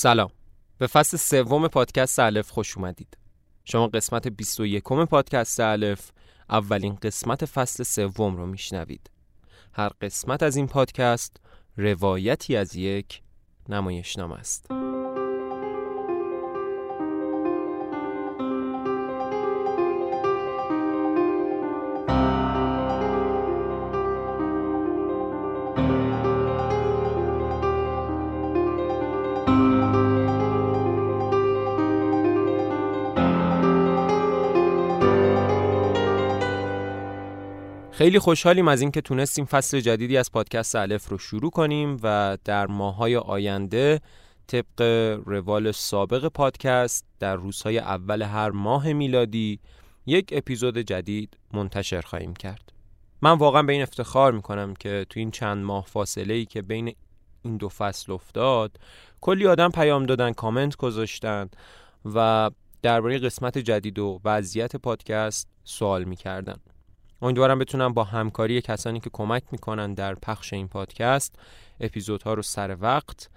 سلام. به فصل سوم پادکست الف خوش اومدید. شما قسمت 21 پادکست الف اولین قسمت فصل سوم رو میشنوید. هر قسمت از این پادکست روایتی از یک نمایشنامه است. خیلی خوشحالیم از اینکه تونستیم فصل جدیدی از پادکست الف رو شروع کنیم و در ماهای آینده طبق روال سابق پادکست در روزهای اول هر ماه میلادی یک اپیزود جدید منتشر خواهیم کرد. من واقعا به این افتخار می‌کنم که تو این چند ماه فاصله ای که بین این دو فصل افتاد کلی آدم پیام دادن کامنت گذاشتن و درباره قسمت جدید و وضعیت پادکست سوال می‌کردن. امیدوارم بتونم با همکاری کسانی که کمک می‌کنن در پخش این پادکست اپیزودها رو سر وقت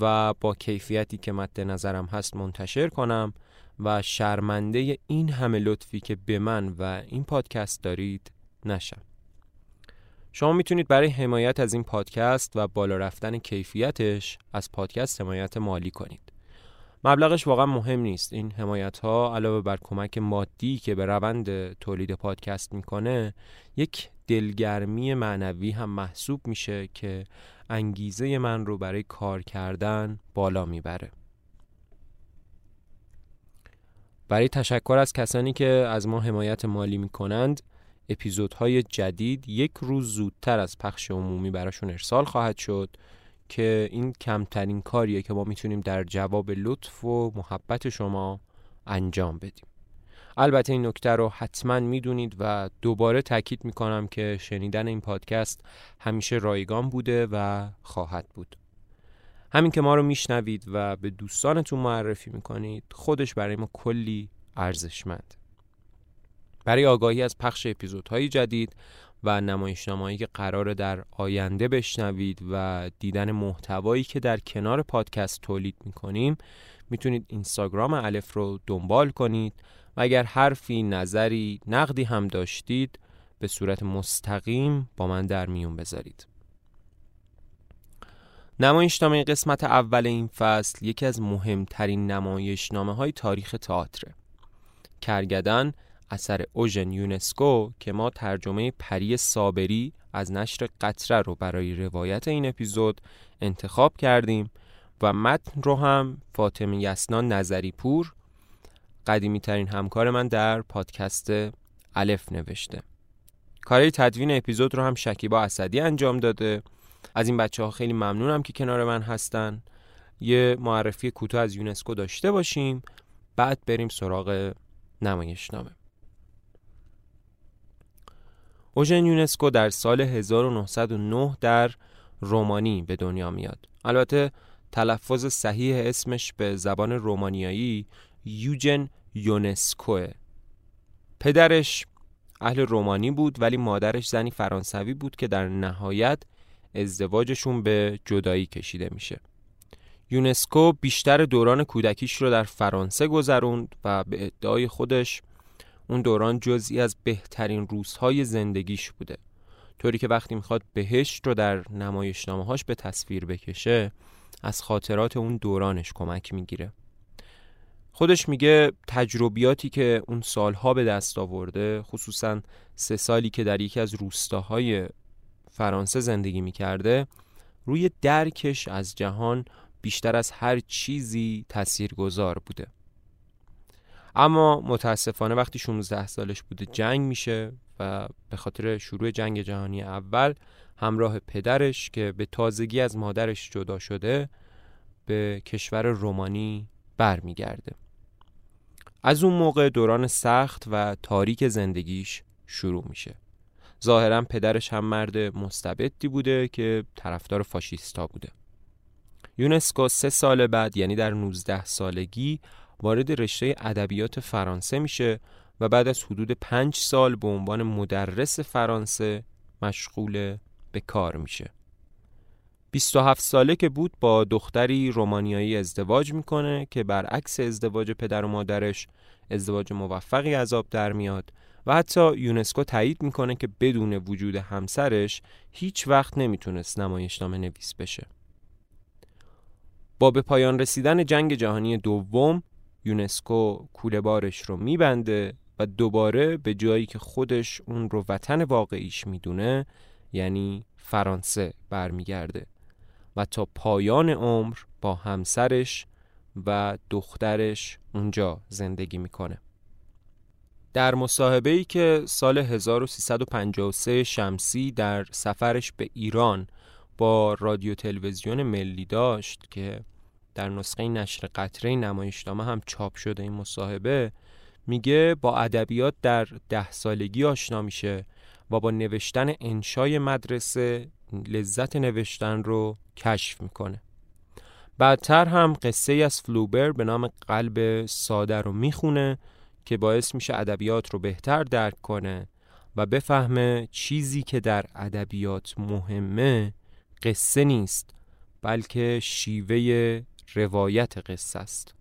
و با کیفیتی که مد نظرم هست منتشر کنم و شرمنده این همه لطفی که به من و این پادکست دارید نشم. شما می‌تونید برای حمایت از این پادکست و بالا رفتن کیفیتش از پادکست حمایت مالی کنید. مبلغش واقعا مهم نیست. این حمایت ها علاوه بر کمک مادی که به روند تولید پادکست می‌کنه یک دلگرمی معنوی هم محسوب میشه که انگیزه من رو برای کار کردن بالا می‌بره. برای تشکر از کسانی که از ما حمایت مالی می‌کنند اپیزودهای جدید یک روز زودتر از پخش عمومی براشون ارسال خواهد شد. که این کمترین کاریه که ما می‌تونیم در جواب لطف و محبت شما انجام بدیم. البته این نکته رو حتما می‌دونید و دوباره تاکید می‌کنم که شنیدن این پادکست همیشه رایگان بوده و خواهد بود. همین که ما رو میشنوید و به دوستانتون معرفی می‌کنید خودش برای ما کلی ارزشمند. برای آگاهی از پخش اپیزودهای جدید و نمایشنامه‌ای که قرار در آینده بشنوید و دیدن محتوایی که در کنار پادکست تولید می‌کنیم می‌تونید اینستاگرام الف رو دنبال کنید و اگر حرفی، نظری، نقدی هم داشتید به صورت مستقیم با من در میون بذارید. نمایشنامه قسمت اول این فصل یکی از مهمترین نمایشنامه های تاریخ تئاتر. کرگدن اثر اوژن یونسکو که ما ترجمه پری صابری از نشر قطره رو برای روایت این اپیزود انتخاب کردیم و متن رو هم فاطمه یسنان نظری پور قدیمی ترین همکار من در پادکست الف نوشته. کارهای تدوین اپیزود رو هم شکیبا اسدی انجام داده. از این بچه ها خیلی ممنونم که کنار من هستن. یه معرفی کوتاه از یونسکو داشته باشیم. بعد بریم سراغ نمایشنامه. اوژن یونسکو در سال 1909 در رومانی به دنیا میاد. البته تلفظ صحیح اسمش به زبان رومانیایی یوجن یونسکوه. پدرش اهل رومانی بود ولی مادرش زنی فرانسوی بود که در نهایت ازدواجشون به جدایی کشیده میشه. یونسکو بیشتر دوران کودکیش رو در فرانسه گذروند و به ادعای خودش اون دوران جزئی از بهترین روزهای زندگیش بوده. طوری که وقتی می‌خواد بهشت رو در هاش به تصویر بکشه از خاطرات اون دورانش کمک می‌گیره. خودش میگه تجربیاتی که اون سالها به دست آورده خصوصا سه سالی که در یکی از روستاهای فرانسه زندگی می‌کرده روی درکش از جهان بیشتر از هر چیزی تاثیرگذار بوده. اما متاسفانه وقتی 16 سالش بوده جنگ میشه و به خاطر شروع جنگ جهانی اول همراه پدرش که به تازگی از مادرش جدا شده به کشور رومانی برمیگرده. از اون موقع دوران سخت و تاریک زندگیش شروع میشه. ظاهرا پدرش هم مرد مستبدی بوده که طرفدار فاشیستا بوده. یونسکو سه سال بعد یعنی در 19 سالگی وارد رشته ادبیات فرانسه میشه و بعد از حدود پنج سال به عنوان مدرس فرانسه مشغول به کار میشه 27 ساله که بود با دختری رومانیایی ازدواج می‌کنه که برعکس ازدواج پدر و مادرش ازدواج موفقی آب در میاد و حتی یونسکو تایید می‌کنه که بدون وجود همسرش هیچ وقت نمی‌تونست نمایشنامه نویس بشه. با به پایان رسیدن جنگ جهانی دوم یونسکو کوله بارش رو میبنده و دوباره به جایی که خودش اون رو وطن واقعیش می‌دونه یعنی فرانسه برمیگرده و تا پایان عمر با همسرش و دخترش اونجا زندگی می‌کنه. در مصاحبه ای که سال 1353 شمسی در سفرش به ایران با رادیو تلویزیون ملی داشت که در نسخه نشر قطره نمایشنامه هم چاپ شده این مصاحبه میگه با ادبیات در ده سالگی آشنا میشه و با نوشتن انشای مدرسه لذت نوشتن رو کشف می‌کنه. بعدتر هم قصه از فلوبر به نام قلب ساده رو می‌خونه که باعث میشه ادبیات رو بهتر درک کنه و بفهمه چیزی که در ادبیات مهمه قصه نیست بلکه شیوه روایت قصه است.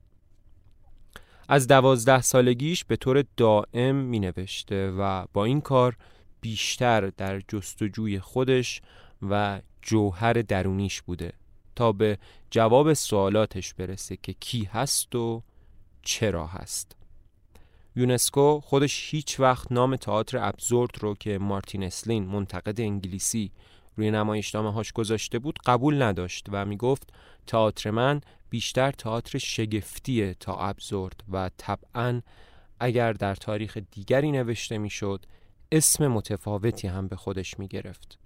از دوازده سالگیش به طور دائم می نوشته و با این کار بیشتر در جستجوی خودش و جوهر درونیش بوده تا به جواب سوالاتش برسه که کی هست و چرا هست. یونسکو خودش هیچ وقت نام تئاتر ابزورد رو که مارتین اسلین منتقد انگلیسی روی نمایشنامه هاش گذاشته بود قبول نداشت و می‌گفت تئاتر من بیشتر تئاتر شگفتیه تا ابزورد و طبعا اگر در تاریخ دیگری نوشته می‌شد اسم متفاوتی هم به خودش می گرفت.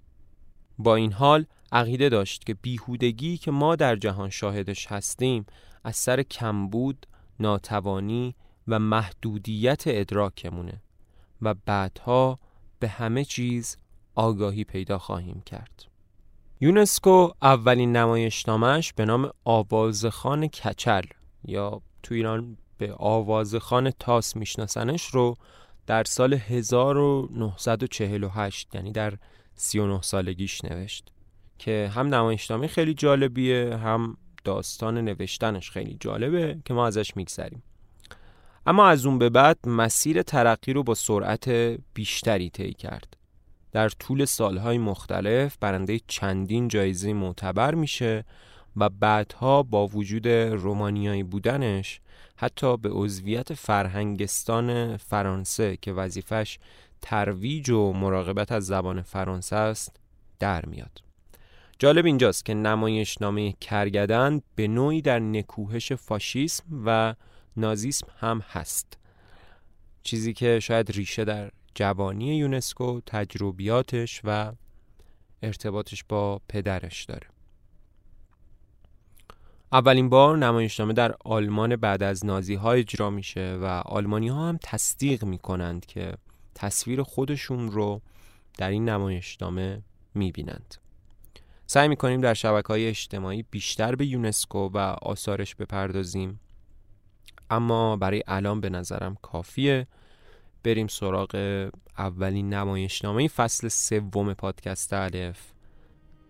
با این حال عقیده داشت که بیهودگی که ما در جهان شاهدش هستیم از سر کمبود، ناتوانی و محدودیت ادراکمونه و بعدها به همه چیز آگاهی پیدا خواهیم کرد. یونسکو اولین نمایشنامهش به نام آوازخان کچل یا تو ایران به آوازخان تاس میشناسنش رو در سال 1948 یعنی در 39 سالگیش نوشت که هم نمایشنامه خیلی جالبیه هم داستان نوشتنش خیلی جالبه که ما ازش میگذریم اما از اون به بعد مسیر ترقی رو با سرعت بیشتری طی کرد در طول سالهای مختلف برنده چندین جایزه معتبر میشه و بعدها با وجود رومانیایی بودنش حتی به عضویت فرهنگستان فرانسه که وظیفش ترویج و مراقبت از زبان فرانسه است در میاد. جالب اینجاست که نمایشنامه کرگدن به نوعی در نکوهش فاشیسم و نازیسم هم هست. چیزی که شاید ریشه در جوانی یونسکو تجربیاتش و ارتباطش با پدرش داره. اولین بار نمایشنامه در آلمان بعد از نازی ها اجرا میشه و آلمانی ها هم تصدیق می‌کنند که تصویر خودشون رو در این نمایشنامه می‌بینند. سعی می‌کنیم در شبکه های اجتماعی بیشتر به یونسکو و آثارش بپردازیم اما برای الان به نظرم کافیه بریم سراغ اولین نمایشنامه. فصل سوم پادکست الف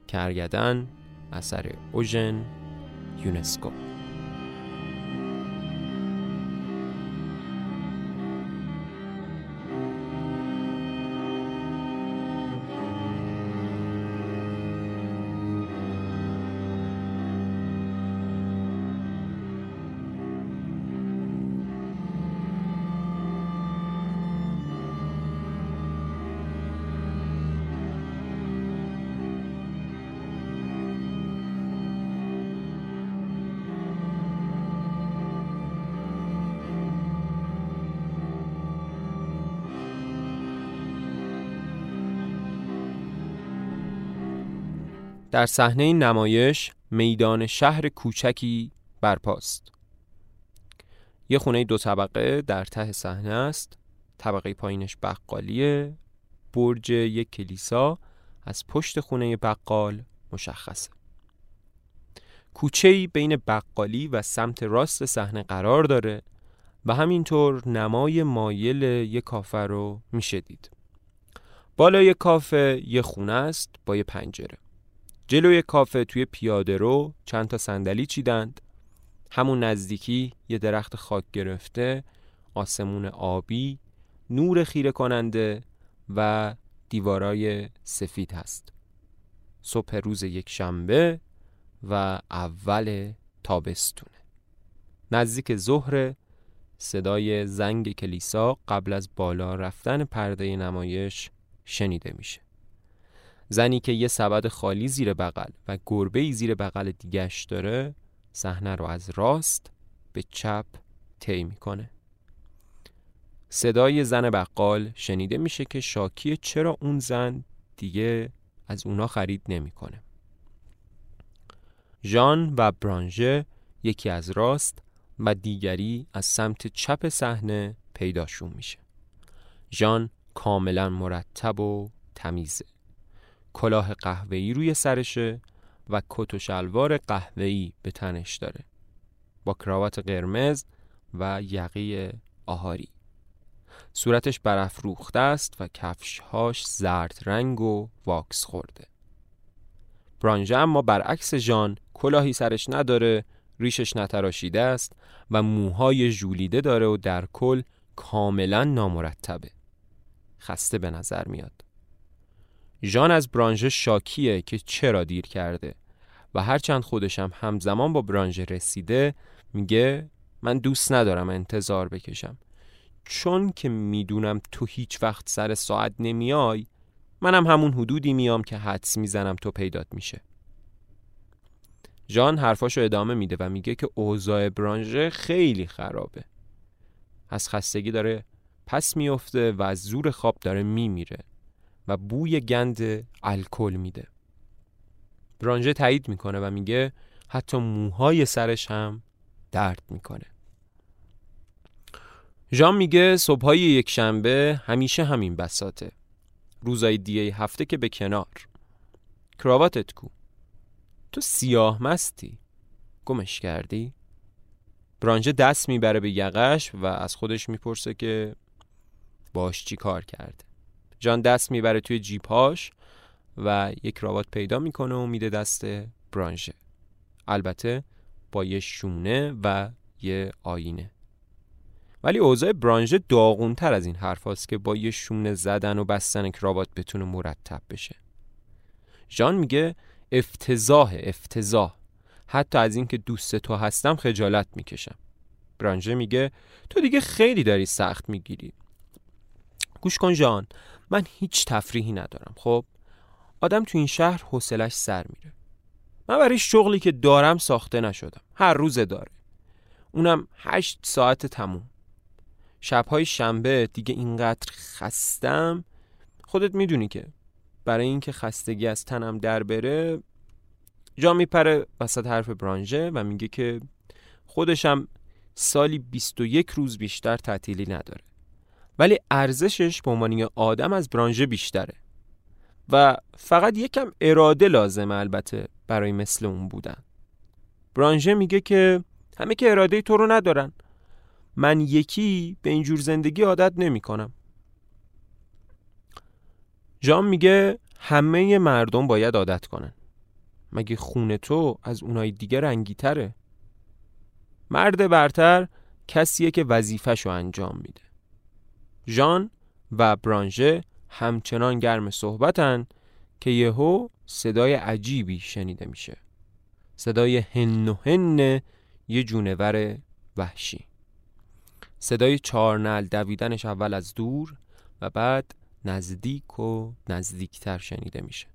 کرگدن اثر اوژن یونسکو. در صحنه نمایش میدان شهر کوچکی برپاست. یه خونه دو طبقه در ته صحنه است. طبقه پایینش بقالیه. برج یک کلیسا از پشت خونه بقال مشخصه. کوچه‌ای بین بقالی و سمت راست صحنه قرار داره و همینطور نمای مایل یک کافه رو میشه دید. بالای کافه یه خونه است با یه پنجره. جلوی کافه توی پیاده رو چند تا صندلی چیدند. همون نزدیکی یه درخت خاک گرفته آسمون آبی نور خیره کننده و دیوارای سفید هست. صبح روز یک شنبه و اول تابستونه. نزدیک ظهر صدای زنگ کلیسا قبل از بالا رفتن پرده نمایش شنیده میشه. زنی که یه سبد خالی زیر بغل و گربه زیر بغل دیگش داره صحنه رو از راست به چپ طی می‌کنه صدای زن بقال شنیده میشه که شاکی چرا اون زن دیگه از اونا خرید نمی‌کنه. ژان و برانژه یکی از راست و دیگری از سمت چپ صحنه پیداشون میشه. ژان کاملا مرتب و تمیزه. کلاه قهوه‌ای روی سرشه و کت و شلوار قهوه‌ای به تنش داره. با کراوات قرمز و یقی آهاری. صورتش برافروخته است و کفشهاش زرد رنگ و واکس خورده. برانژه اما برعکس ژان کلاهی سرش نداره، ریشش نتراشیده است و موهای ژولیده داره و در کل کاملا نامرتبه. خسته به نظر میاد. ژان از برانژه شاکیه که چرا دیر کرده و هرچند خودشم همزمان با برانژه رسیده میگه من دوست ندارم انتظار بکشم. چون که می‌دونم تو هیچ وقت سر ساعت نمیای منم همون حدودی میام که حدس می‌زنم تو پیدات میشه. جان حرفاشو ادامه میده و میگه که اوضاع برانژه خیلی خرابه. از خستگی داره پس میفته و از زور خواب داره میمیره. و بوی گند الکل میده. برانژه تایید می‌کنه و میگه حتی موهای سرش هم درد می‌کنه. ژان میگه صبحهای یک شنبه همیشه همین بساته روزای دیگه هفته که به کنار. کراواتت کو. تو سیاه مستی. گمش کردی؟ برانژه دست می‌بره به یقش و از خودش می‌پرسه که باش چی کار کرده. جان دست می‌بره توی جیبهاش و یک کراوات پیدا می‌کنه و میده دست برانژه. البته با یه شونه و یه آینه. ولی اوضاع برانژه داغونتر از این حرف که با یه شونه زدن و بستن کراوات بتونه مرتب بشه. جان میگه افتضاح افتضاح. حتی از اینکه دوست تو هستم خجالت می‌کشم. برانژه میگه تو دیگه خیلی داری سخت می‌گیری. گوش کن جان من هیچ تفریحی ندارم. خب آدم تو این شهر حوصلش سر میره. من برای شغلی که دارم ساخته نشدم. هر روزه داره. اونم هشت ساعت تموم. شبهای شنبه دیگه اینقدر خستم. خودت می‌دونی که برای اینکه خستگی از تنم در بره جا میپره وسط حرف برانژه و میگه که خودشم سالی 21 روز بیشتر تعطیلی نداره. ولی ارزشش به عنوان آدم از برانژه بیشتره. و فقط یکم اراده لازمه البته برای مثل اون بودن. برانژه میگه که همه که اراده تو رو ندارن. من یکی به اینجور زندگی عادت نمی کنم جام میگه همه مردم باید عادت کنن. مگه خونه تو از اونای دیگه رنگی تره؟ مرد برتر کسیه که وظیفه‌شو انجام میده. ژان و برانژه همچنان گرم صحبتن که یهو صدای عجیبی شنیده میشه. صدای هن و هن یه جونور وحشی. صدای چارنل دویدنش اول از دور و بعد نزدیک و نزدیکتر شنیده میشه.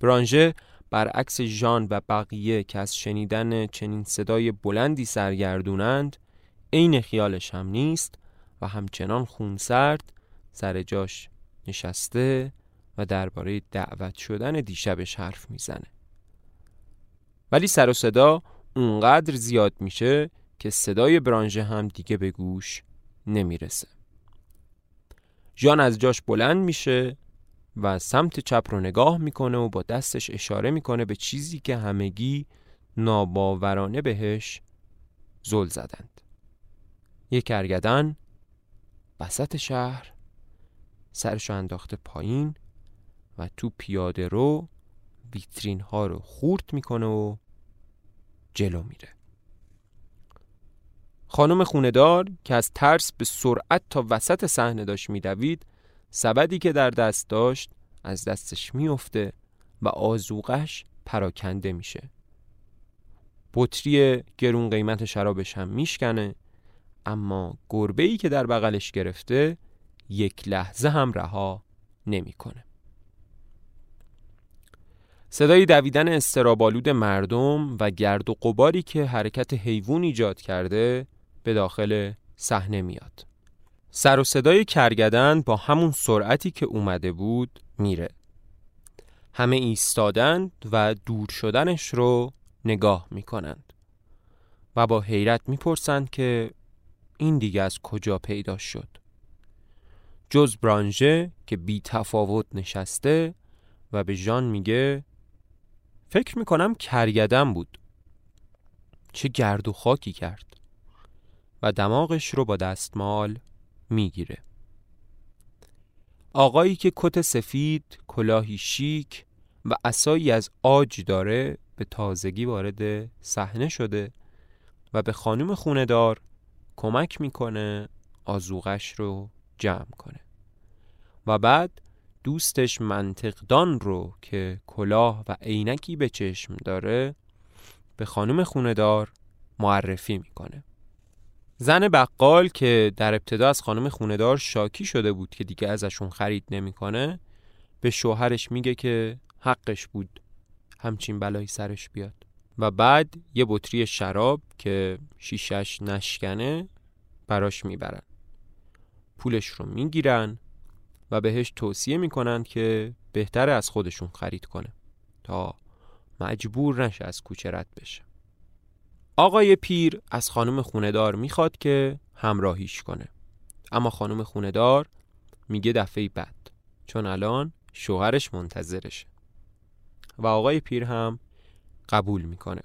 برانژه برعکس ژان و بقیه که از شنیدن چنین صدای بلندی سرگردونند عین خیالش هم نیست و همچنان خونسرد سر جاش نشسته و درباره دعوت شدن دیشبش حرف می‌زنه. ولی سر و صدا اونقدر زیاد میشه که صدای برانژه هم دیگه به گوش نمی‌رسه. جان از جاش بلند میشه و سمت چپ رو نگاه می‌کنه و با دستش اشاره می‌کنه به چیزی که همگی ناباورانه بهش زل زدند. یک کرگدن وسط شهر سرشو انداخته پایین و تو پیاده رو ویترین ها رو خورد می‌کنه و جلو میره. خانم خوندار که از ترس به سرعت تا وسط صحنه داشت میدوید سبدی که در دست داشت از دستش میفته و آزوغش پراکنده میشه. بطری گرون قیمت شرابش هم میشکنه. اما گربه ای که در بغلش گرفته یک لحظه هم رها نمی‌کنه. صدای دویدن استرابالود مردم و گرد و قباری که حرکت حیوان ایجاد کرده به داخل صحنه میاد. سر و صدای کرگدن با همون سرعتی که اومده بود میره. همه ایستادند و دور شدنش رو نگاه می‌کنند و با حیرت می‌پرسند که این دیگه از کجا پیدا شد؟ جز برانژه که بی تفاوت نشسته و به ژان میگه فکر می‌کنم کرگدن بود. چه گرد و خاکی کرد و دماغش رو با دستمال می‌گیره. آقایی که کت سفید، کلاهی شیک و اسایی از آج داره به تازگی وارد صحنه شده و به خانم خوندار کمک می‌کنه آزوغش رو جمع کنه. و بعد دوستش منطقدان رو که کلاه و عینکی به چشم داره به خانم خوندار معرفی می‌کنه. زن بقال که در ابتدا از خانم خوندار شاکی شده بود که دیگه ازشون خرید نمی‌کنه به شوهرش میگه که حقش بود همچین بلایی سرش بیاد. و بعد یه بطری شراب که شیشش نشکنه براش می‌برن. پولش رو می‌گیرن و بهش توصیه می‌کنن که بهتره از خودشون خرید کنه تا مجبور نشه از کوچه رد بشه. آقای پیر از خانم خوندار می‌خواد که همراهیش کنه. اما خانم خوندار میگه دفعه بعد چون الان شوهرش منتظرشه. و آقای پیر هم قبول می‌کنه.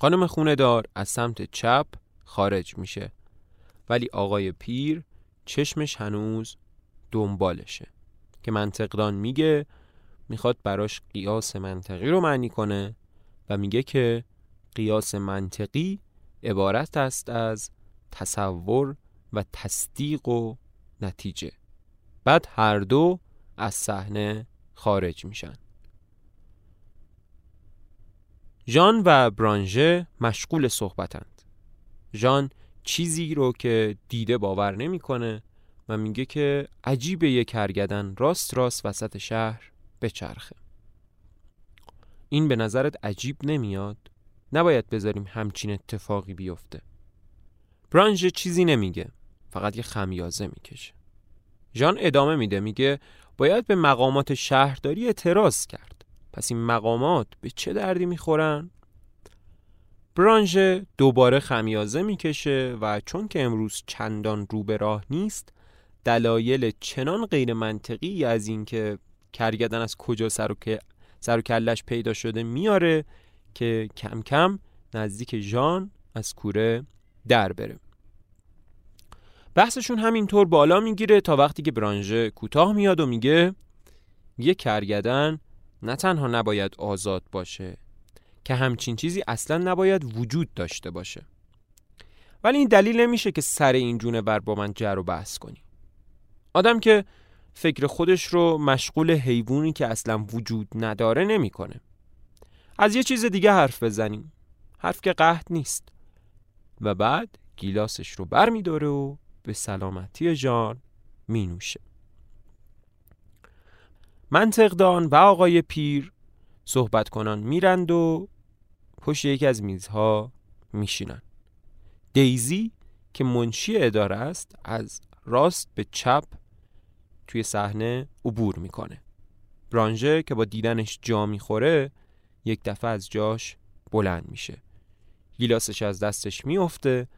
خانم خوندار از سمت چپ خارج میشه. ولی آقای پیر چشمش هنوز دنبالشه. که منطقدان میگه می‌خواد براش قیاس منطقی رو معنی کنه و میگه که قیاس منطقی عبارت است از تصور و تصدیق و نتیجه. بعد هر دو از صحنه خارج میشن. ژان و برانژه مشغول صحبتند. ژان چیزی رو که دیده باور نمی‌کنه و میگه که عجیب یک کرگدن راست راست وسط شهر بچرخه. این به نظرت عجیب نمیاد؟ نباید بذاریم همچین اتفاقی بیفته. برانژ چیزی نمیگه فقط یه خمیازه می‌کشه. ژان ادامه میده میگه باید به مقامات شهرداری اعتراض کرد. پس این مقامات به چه دردی می‌خورن؟ برانژ دوباره خمیازه می‌کشه و چون که امروز چندان رو به راه نیست دلایل چنان غیر منطقی از اینکه کرگدن از کجا سر و, سر و کلش پیدا شده میاره که کم کم نزدیک ژان از کوره در بره بحثشون همینطور بالا می‌گیره تا وقتی که برانژه کوتاه میاد و میگه یه کرگدن نه تنها نباید آزاد باشه که همچین چیزی اصلا نباید وجود داشته باشه. ولی این دلیل نمیشه که سر این جونور با من جر و بحث کنی. آدم که فکر خودش رو مشغول حیوانی که اصلا وجود نداره نمی‌کنه. از یه چیز دیگه حرف بزنیم. حرف که قهد نیست. و بعد گیلاسش رو بر می داره و به سلامتی جان می نوشه منطقدان و آقای پیر صحبت کنان میرند و پشت یکی از میزها میشینن دیزی که منشی اداره است از راست به چپ توی صحنه عبور می‌کنه. برانژه که با دیدنش جا می‌خوره یک دفعه از جاش بلند میشه. گیلاسش از دستش میفته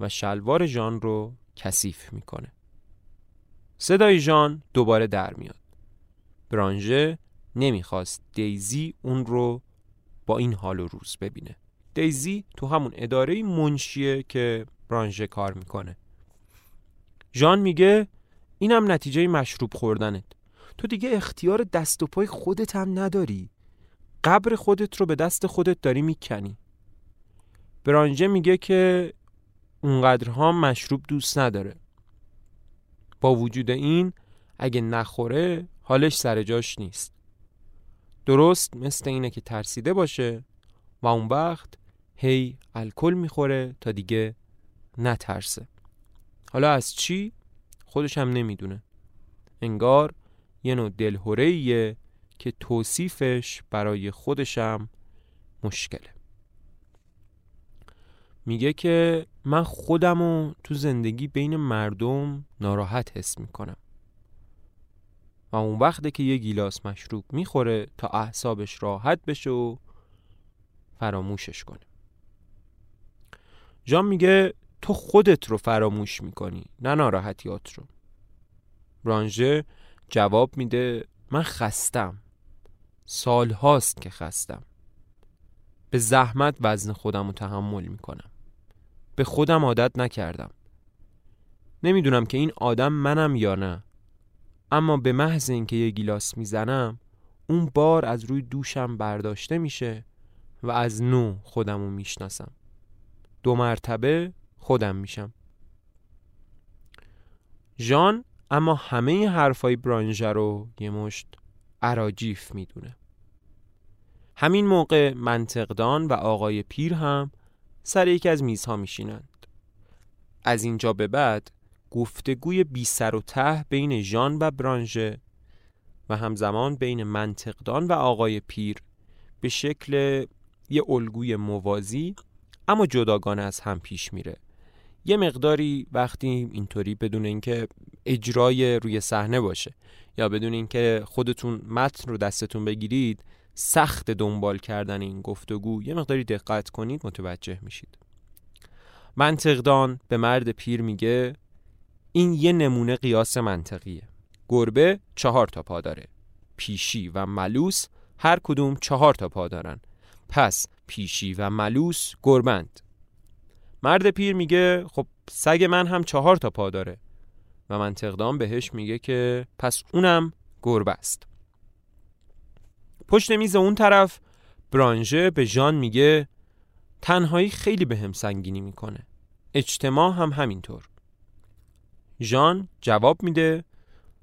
و شلوار ژان رو کثیف می‌کنه. صدای ژان دوباره در میاد. برانژه نمی‌خواست دیزی اون رو با این حال و روز ببینه. دیزی تو همون اداره منشیه که برانژه کار می‌کنه. ژان میگه اینم نتیجه مشروب خوردنت. تو دیگه اختیار دست و پای خودت هم نداری. قبر خودت رو به دست خودت داری می‌کنی. برانژه میگه که اونقدرها مشروب دوست نداره. با وجود این اگه نخوره حالش سر جاش نیست. درست مثل اینه که ترسیده باشه و اون وقت هی الکل می‌خوره تا دیگه نترسه. حالا از چی؟ خودش هم نمی‌دونه. انگار یه نوع دلهوره که توصیفش برای خودشم مشکله. میگه که من خودمو تو زندگی بین مردم ناراحت حس می‌کنم. و اون وقته که یه گیلاس مشروب می‌خوره تا احسابش راحت بشه و فراموشش کنه. جان میگه تو خودت رو فراموش می‌کنی نه ناراحتیات رو. برانژه جواب میده من خستم. سال هاست که خستم. به زحمت وزن خودم رو تحمل می‌کنم. به خودم عادت نکردم. نمی‌دونم که این آدم منم یا نه. اما به محض اینکه یه گیلاس می‌زنم اون بار از روی دوشم برداشته میشه و از نو خودم رو می‌شناسم. دو مرتبه خودم میشم. ژان اما همه حرفای برانژه رو یه مشت عراجیف می‌دونه. همین موقع منطقدان و آقای پیر هم سر یکی از میزها میشینند. از اینجا به بعد گفتگوی بی سر و ته بین ژان و برانژه و همزمان بین منطقدان و آقای پیر به شکل یه الگوی موازی اما جداگانه از هم پیش میره. یه مقداری وقتی اینطوری بدون اینکه اجرای روی صحنه باشه یا بدون اینکه خودتون متن رو دستتون بگیرید سخت دنبال کردن این گفتگو یه مقداری دقت کنید متوجه میشید. منطقدان به مرد پیر میگه این یه نمونه قیاس منطقیه. گربه چهار تا پا داره. پیشی و ملوس هر کدوم چهار تا پا دارن. پس پیشی و ملوس گربند. مرد پیر میگه خب سگ من هم چهار تا پا داره. و منطقدان بهش میگه که پس اونم گربه است. پشت میز اون طرف برانژه به ژان میگه تنهایی خیلی به هم سنگینی می‌کنه. اجتماع هم همینطور. ژان جواب میده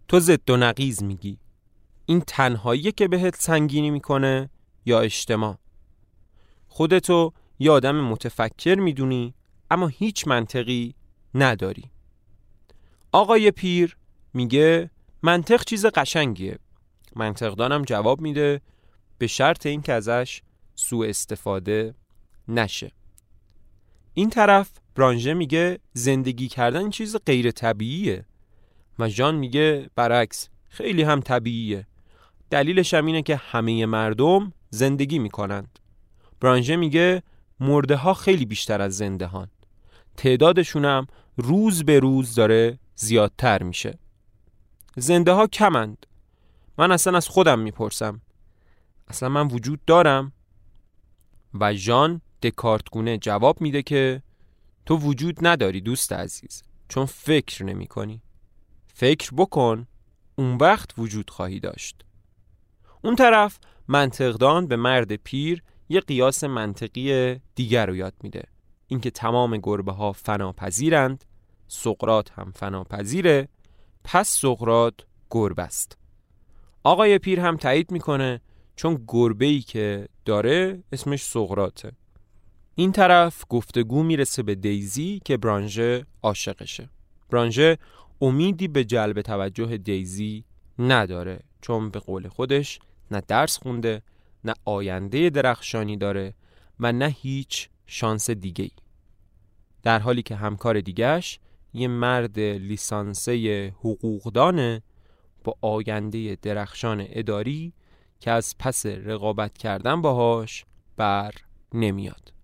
تو ضد و نقیز میگی. این تنهایی که بهت سنگینی می‌کنه یا اجتماع. خودتو یه آدم متفکر می‌دونی اما هیچ منطقی نداری. آقای پیر میگه منطق چیز قشنگیه. منطقدانم جواب میده به شرط اینکه ازش سوء استفاده نشه. این طرف برانژه میگه زندگی کردن چیز غیر طبیعیه. و ژان میگه برعکس خیلی هم طبیعیه. دلیلش هم اینه که همه مردم زندگی می‌کنند. برانژه میگه مرده ها خیلی بیشتر از زنده هان تعدادشون هم روز به روز داره زیادتر میشه. زنده ها کمند. من اصلا از خودم می‌پرسم. اصلا من وجود دارم؟ و ژان دکارتگونه جواب میده که تو وجود نداری دوست عزیز چون فکر نمی کنی. فکر بکن اون وقت وجود خواهی داشت. اون طرف منطقدان به مرد پیر یه قیاس منطقی دیگر رو یاد میده. اینکه تمام گربه ها فناپذیرند سقرات هم فناپذیره پس سقرات گربه است. آقای پیر هم تایید می‌کنه چون گربه ای که داره اسمش سقراته این طرف گفتگو می‌رسه به دیزی که برانژه عاشقشه برانژه امیدی به جلب توجه دیزی نداره چون به قول خودش نه درس خونده نه آینده درخشانی داره و نه هیچ شانس دیگه. در حالی که همکار دیگهش یه مرد لیسانسه حقوقدانه با آینده درخشان اداری که از پس رقابت کردن باهاش بر نمیاد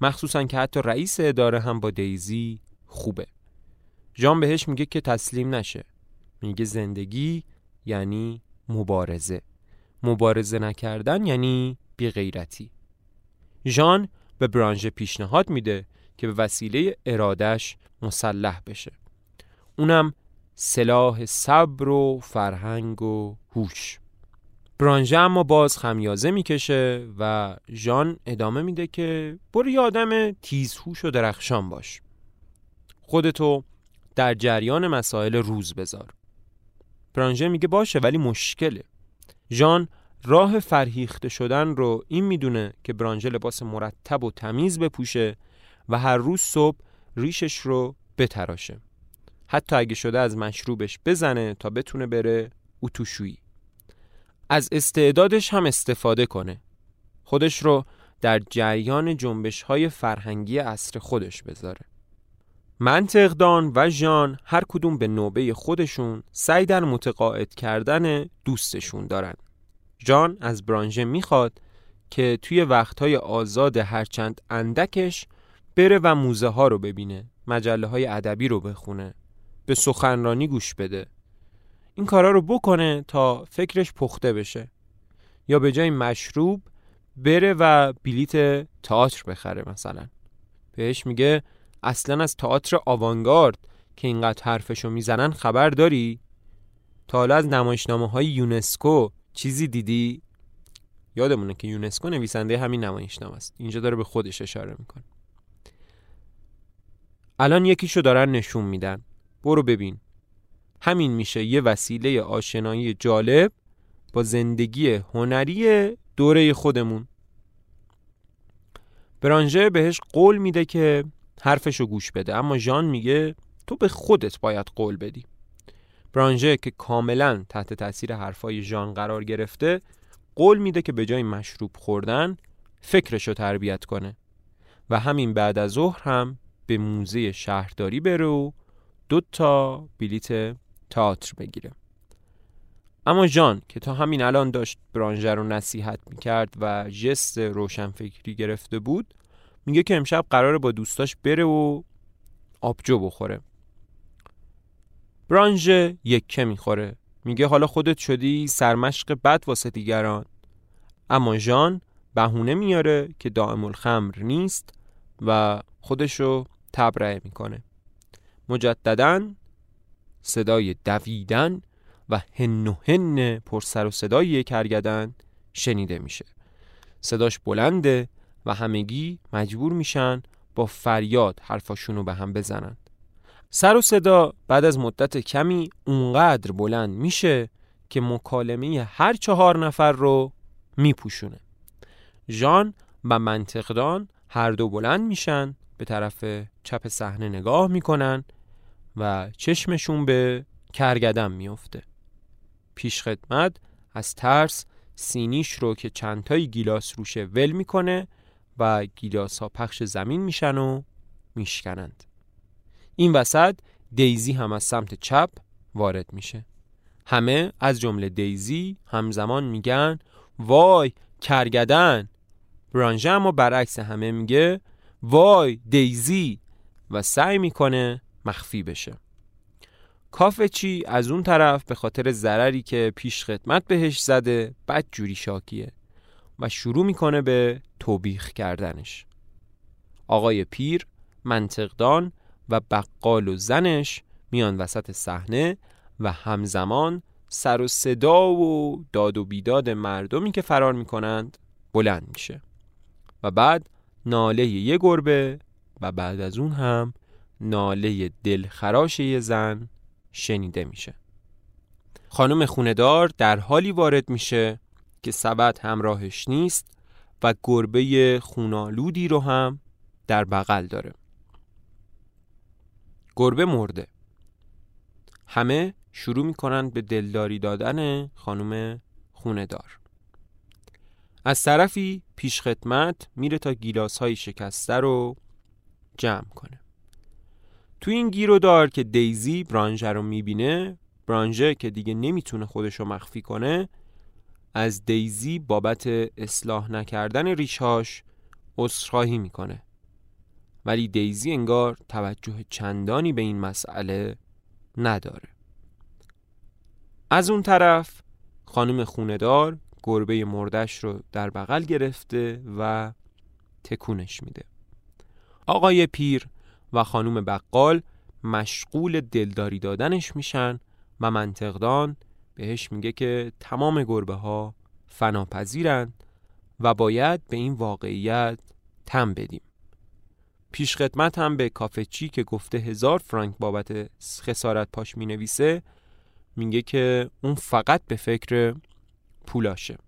مخصوصا که حتی رئیس اداره هم با دیزی خوبه. جان بهش میگه که تسلیم نشه. میگه زندگی یعنی مبارزه. مبارزه نکردن یعنی بیغیرتی. ژان به برانژه پیشنهاد میده که به وسیله ارادش مسلح بشه. اونم سلاح صبر و فرهنگ و هوش. برانژه اما باز خمیازه می‌کشه و ژان ادامه میده که برو یه آدم تیزهوش و درخشان باش. خودتو در جریان مسائل روز بذار. برانژه میگه باشه ولی مشکله. ژان راه فرهیخته شدن رو این می‌دونه که برانژه لباس مرتب و تمیز بپوشه و هر روز صبح ریشش رو بتراشه. حتی اگه شده از مشروبش بزنه تا بتونه بره اتوشویی. از استعدادش هم استفاده کنه. خودش رو در جریان جنبش های فرهنگی عصر خودش بذاره. منطقدان و ژان هر کدوم به نوبه خودشون سعی در متقاعد کردن دوستشون دارن. جان از برانژه می‌خواد که توی وقتهای آزاد هرچند اندکش بره و موزه ها رو ببینه مجله های ادبی رو بخونه به سخنرانی گوش بده. این کارا رو بکنه تا فکرش پخته بشه. یا به جای مشروب بره و بلیت تئاتر بخره مثلا. بهش میگه اصلا از تئاتر آوانگارد که اینقدر حرفشو می‌زنن خبر داری؟ تا حالا از نمایشنامه های یونسکو چیزی دیدی؟ یادمونه که یونسکو نویسنده همین نمایشنامه است. اینجا داره به خودش اشاره می‌کنه. الان یکیشو دارن نشون میدن. برو ببین. همین میشه یه وسیله آشنایی جالب با زندگی هنری دوره خودمون. برانژه بهش قول میده که حرفشو گوش بده اما ژان میگه تو به خودت باید قول بدی. برانژه که کاملا تحت تاثیر حرفای ژان قرار گرفته قول میده که به جای مشروب خوردن فکرشو تربیت کنه و همین بعد از ظهر هم به موزه شهرداری بره و دو تا بلیت تئاتر بگیره. اما ژان که تا همین الان داشت برانژه رو نصیحت می‌کرد و جست روشنفکری گرفته بود میگه که امشب قراره با دوستاش بره و آبجو بخوره. برانژه یکه می‌خوره. میگه حالا خودت شدی سرمشق بد واسه دیگران. اما ژان بهونه میاره که دائم الخمر نیست و خودشو تبرئه می‌کنه. مجددا صدای دویدن و هن و هن پر سر و صدای کرگدن شنیده میشه. صداش بلنده و همگی مجبور میشن با فریاد حرفاشونو به هم بزنن. سر و صدا بعد از مدت کمی اونقدر بلند میشه که مکالمه هر چهار نفر رو میپوشونه. ژان و منطقدان هر دو بلند میشن به طرف چپ صحنه نگاه می‌کنن و چشمشون به کرگدن میفته پیش خدمت از ترس سینیش رو که چندتایی گیلاس روشه ول می‌کنه و گیلاس ها پخش زمین میشن و میشکنند. این وسط دیزی هم از سمت چپ وارد میشه. همه از جمله دیزی همزمان میگن وای کرگدن! برانژه اما برعکس همه میگه وای دیزی! و سعی می‌کنه مخفی بشه. کافه چی از اون طرف به خاطر ضرری که پیش خدمت بهش زده بد جوری شاکیه و شروع می‌کنه به توبیخ کردنش. آقای پیر منطقدان و بقال و زنش میان وسط صحنه و همزمان سر و صدا و داد و بیداد مردمی که فرار می‌کنند بلند میشه و بعد ناله یه گربه و بعد از اون هم ناله دلخراش یه زن شنیده میشه. خانم خوندار در حالی وارد میشه که سبد همراهش نیست و گربه خونالودی رو هم در بغل داره. گربه مرده. همه شروع می‌کنن به دلداری دادن خانم خوندار از طرفی پیش خدمت میره تا گیلاس های شکسته رو جمع کنه. تو این گیر و دار که دیزی برانژه رو می‌بینه برانژه که دیگه نمی‌تونه خودش رو مخفی کنه از دیزی بابت اصلاح نکردن ریشهاش عذرخواهی می‌کنه. ولی دیزی انگار توجه چندانی به این مسئله نداره. از اون طرف خانم خوندار گربه مردش رو در بغل گرفته و تکونش میده. آقای پیر و خانم بقال مشغول دلداری دادنش میشن و منطقدان بهش میگه که تمام گربه ها فناپذیرند و باید به این واقعیت تم بدیم. پیش خدمت هم به کافچی که گفته هزار فرانک بابت خسارت پاش می نویسه میگه که اون فقط به فکر پولاشه.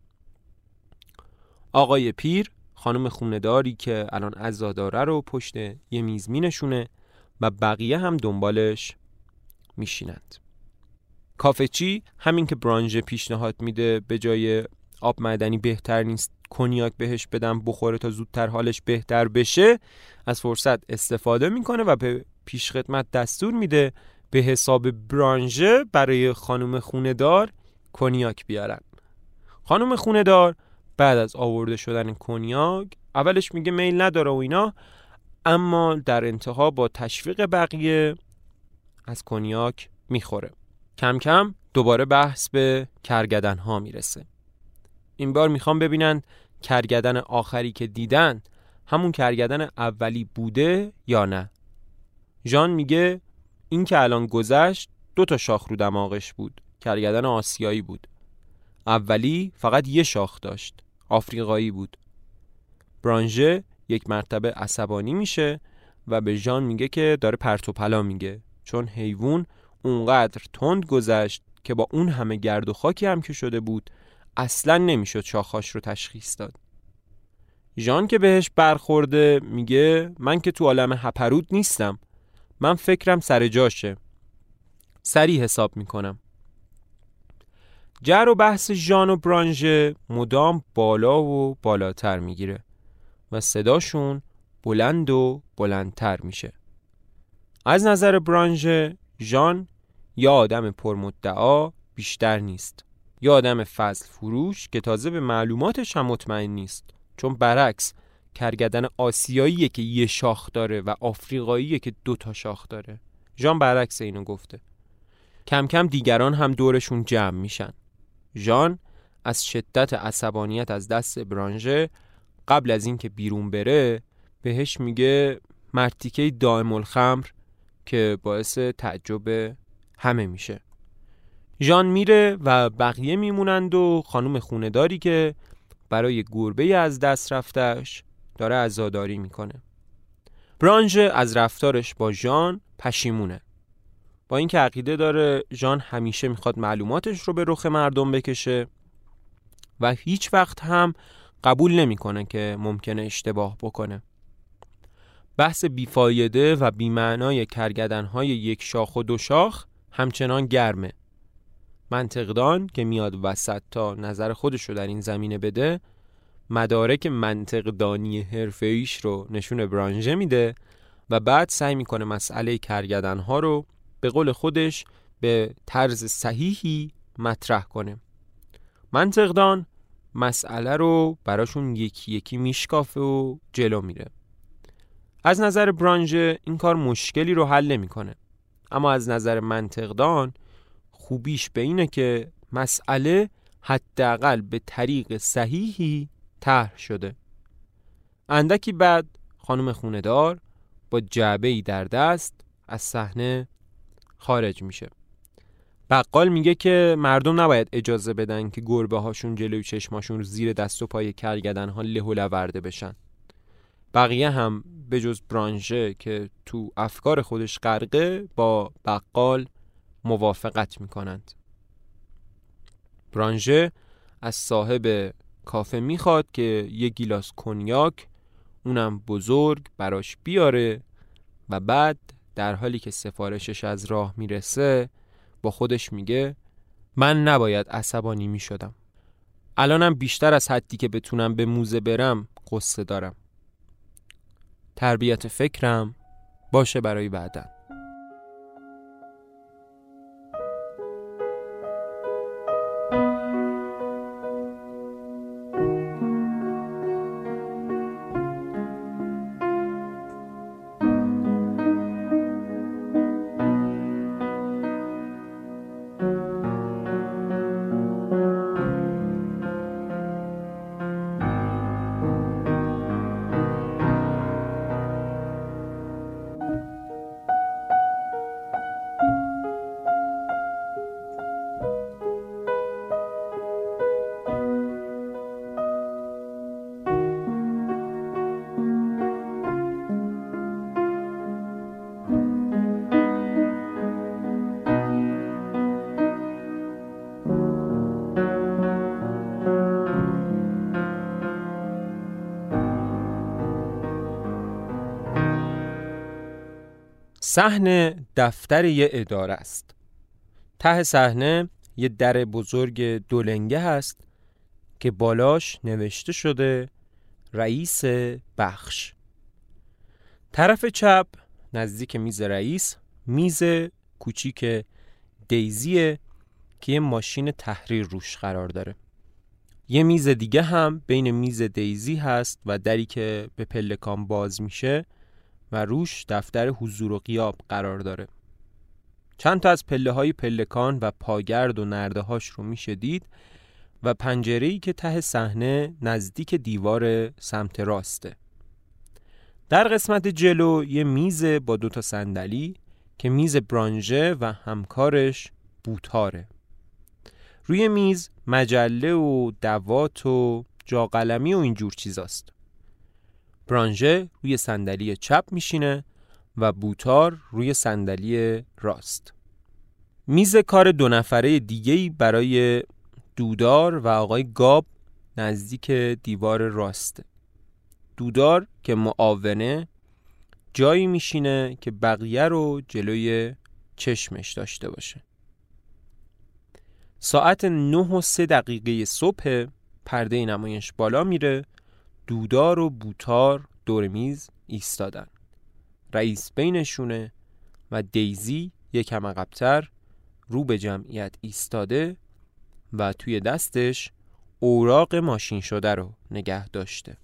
آقای پیر خانم خونداری که الان عزاداره رو پشت یه میز می نشونه و بقیه هم دنبالش میشینند. کافچی همین که برانژه پیشنهاد میده به جای آب معدنی بهتر نیست کنیاک بهش بدم بخوره تا زودتر حالش بهتر بشه از فرصت استفاده می‌کنه و به پیشخدمت دستور میده به حساب برانژه برای خانم خوندار کنیاک بیارن. خانم خوندار بعد از آورده شدن کنیاک اولش میگه میل نداره و اینا اما در انتها با تشویق بقیه از کنیاک می‌خوره. کم کم دوباره بحث به کرگدن ها می‌رسه. این بار می‌خوام ببینن کرگدن آخری که دیدن همون کرگدن اولی بوده یا نه. ژان میگه این که الان گذشت دو تا شاخ رو دماغش بود. کرگدن آسیایی بود. اولی فقط یه شاخ داشت. آفریقایی بود. برانژه یک مرتبه عصبانی میشه و به ژان میگه که داره پرتوپلا میگه. چون حیوان اونقدر تند گذشت که با اون همه گرد و خاکی هم که شده بود اصلا نمی‌شد شاخاش رو تشخیص داد. ژان که بهش برخورده میگه من که تو عالم هپرود نیستم. من فکرم سر جاشه. سری حساب می‌کنم. جر و بحث ژان و برانژه مدام بالا و بالاتر می‌گیره و صداشون بلند و بلندتر میشه. از نظر برانژه ژان یا آدم پرمدعا بیشتر نیست. یا آدم فضل فروش که تازه به معلوماتش هم مطمئن نیست. چون برعکس کرگدن آسیاییه که یه شاخ داره و آفریقاییه که دو تا شاخ داره. ژان برعکس اینو گفته. کم کم دیگران هم دورشون جمع میشن. ژان از شدت عصبانیت از دست برانژه قبل از اینکه بیرون بره بهش میگه مرتیکه دائم الخمر که باعث تعجب همه میشه. ژان میره و بقیه میمونند و خانم خونداری که برای گربه از دست رفتش داره عزاداری می‌کنه. برانژه از رفتارش با ژان پشیمونه. با اینکه عقیده داره ژان همیشه می‌خواد معلوماتش رو به رخ مردم بکشه و هیچ وقت هم قبول نمی‌کنه که ممکنه اشتباه بکنه. بحث بیفایده و بیمعنای کرگدنهای یک شاخ و دو شاخ همچنان گرمه. منطقدان که میاد وسط تا نظر خودش رو در این زمینه بده مدارک منطقدانی حرفه‌ایش رو نشون برانژه میده و بعد سعی می‌کنه مسئله کرگدنها رو به قول خودش به طرز صحیحی مطرح کنه. منطقدان مسئله رو براشون یکی یکی میشکافه و جلو میره. از نظر برانژه این کار مشکلی رو حل نمی‌کنه. اما از نظر منطقدان خوبیش به اینه که مسئله حداقل به طریق صحیحی طرح شده. اندکی بعد خانم خوندار با جعبه ای در دست از صحنه خارج میشه. بقال میگه که مردم نباید اجازه بدن که گربه هاشون جلوی چشماشون زیر دست و پای کرگدن ها له و لورده بشن. بقیه هم به جز برانژه که تو افکار خودش غرقه با بقال موافقت می‌کنند. برانژه از صاحب کافه می‌خواد که یه گیلاس کنیاک اونم بزرگ براش بیاره و بعد در حالی که سفارشش از راه می‌رسه با خودش میگه من نباید عصبانی می‌شدم. الانم بیشتر از حدی که بتونم به موزه برم قصه دارم. تربیت فکرم باشه برای بعدن. صحنه دفتر یه اداره است. ته صحنه یه در بزرگ دولنگه هست که بالاش نوشته شده رئیس بخش. طرف چپ نزدیک میز رئیس میز کوچیک دیزیه که یه ماشین تحریر روش قرار داره. یه میز دیگه هم بین میز دیزی هست و دری که به پلکان باز میشه و روش دفتر حضور و قیاب قرار داره. چند تا از پله های پلکان و پاگرد و نرده هاش رو میشه دید و پنجره که ته صحنه نزدیک دیوار سمت راسته. در قسمت جلو یه میز با دوتا صندلی که میز برانژه و همکارش بوتاره. روی میز مجله و دوات و جاقلمی و اینجور چیزاست. برانژه روی صندلی چپ میشینه و بوتار روی صندلی راست. میز کار دو نفره دیگهی برای دودار و آقای گاب نزدیک دیوار راسته دودار که معاونه جایی میشینه که بقیه رو جلوی چشمش داشته باشه. ساعت نه و سه دقیقه صبح پرده نمایش بالا میره دودار و بوتار دور میز ایستادن. رئیس بینشونه و دیزی یکم عقبتر رو به جمعیت ایستاده و توی دستش اوراق ماشین شده رو نگه داشته.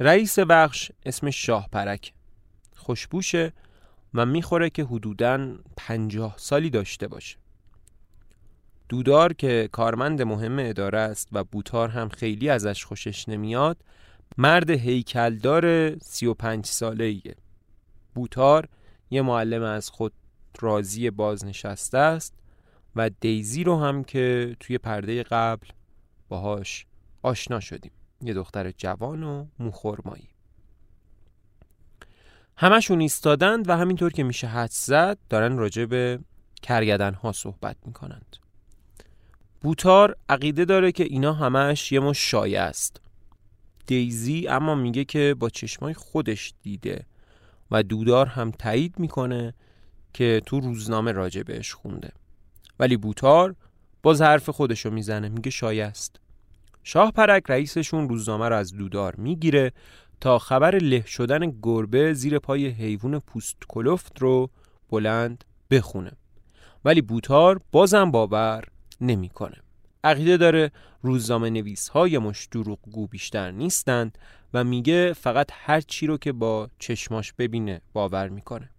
رئیس بخش اسمش شاه پرک خوشبوشه و می‌خوره که حدوداً پنجاه سالی داشته باشه. دودار که کارمند مهم اداره است و بوتار هم خیلی ازش خوشش نمیاد مرد هیکلدار سی و پنج ساله ایه. بوتار یه معلم از خود راضی بازنشسته است و دیزی رو هم که توی پرده قبل باهاش آشنا شدیم. یه دختر جوان و موخورمایی همشون ایستادند و همینطور که میشه حد زد دارن راجع به کرگدن ها صحبت می‌کنند. بوتار عقیده داره که اینا همش یه مش شایع است. دیزی اما میگه که با چشمای خودش دیده و دودار هم تایید می‌کنه که تو روزنامه راجع بهش خونده. ولی بوتار باز حرف خودشو می‌زنه میگه شایع است. شاه پرک رئیسشون روزنامه رو از دودار می‌گیره تا خبر له شدن گربه زیر پای حیوان پوست کلفت رو بلند بخونه. ولی بوتار بازم باور نمی‌کنه. عقیده داره روزنامه نویس های مش گو بیشتر نیستند و میگه فقط هر چی رو که با چشماش ببینه باور می‌کنه.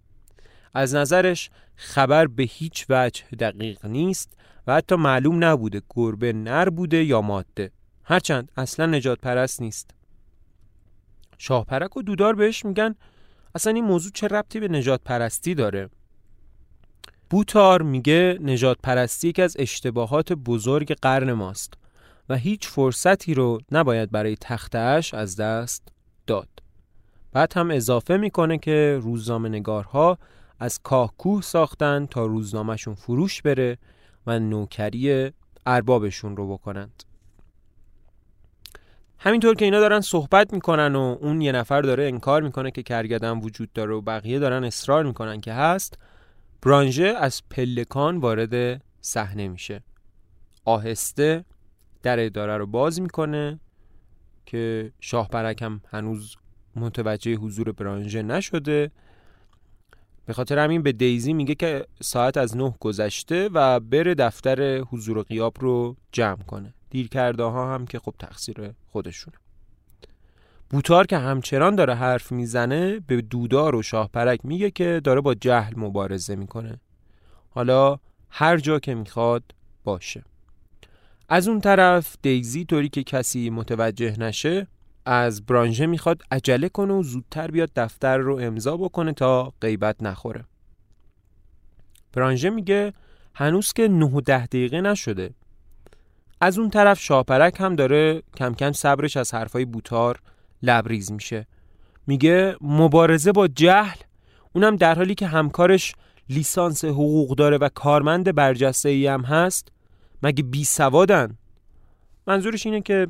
از نظرش خبر به هیچ وجه دقیق نیست و حتی معلوم نبوده گربه نر بوده یا ماده. هرچند اصلا نجات پرست نیست. شاهپرک و دودار بهش میگن اصلا این موضوع چه ربطی به نجات پرستی داره؟ بوتار میگه نجات پرستی یکی از اشتباهات بزرگ قرن ماست و هیچ فرصتی رو نباید برای تختش از دست داد. بعد هم اضافه می‌کنه که روزنامه نگارها از کاهکوه ساختن تا روزنامهشون فروش بره و نوکری اربابشون رو بکنند. همینطور که اینا دارن صحبت می‌کنن و اون یه نفر داره انکار می‌کنه که کرگدن وجود داره و بقیه دارن اصرار می‌کنن که هست برانژه از پلکان وارد صحنه میشه. آهسته در اداره رو باز می‌کنه که شاه برکم هنوز متوجه حضور برانژه نشده. به خاطر همین به دیزی میگه که ساعت از نه گذشته و بره دفتر حضور و قیاب رو جمع کنه. دیر کرده ها هم که خب تقصیر خودشونه. بوتار که همچنان داره حرف می‌زنه به دودار و شاهپرک میگه که داره با جهل مبارزه می‌کنه. حالا هر جا که می‌خواد باشه. از اون طرف دیزی طوری که کسی متوجه نشه از برانژه می‌خواد عجله کنه و زودتر بیاد دفتر رو امضا بکنه تا غیبت نخوره. برانژه میگه هنوز که نه ده دقیقه نشده. از اون طرف شاپرک هم داره کم کم صبرش از حرفای بوتار لبریز میشه. میگه مبارزه با جهل اونم در حالی که همکارش لیسانس حقوق داره و کارمند برجسته ای هم هست مگه بی سوادن؟ منظورش اینه که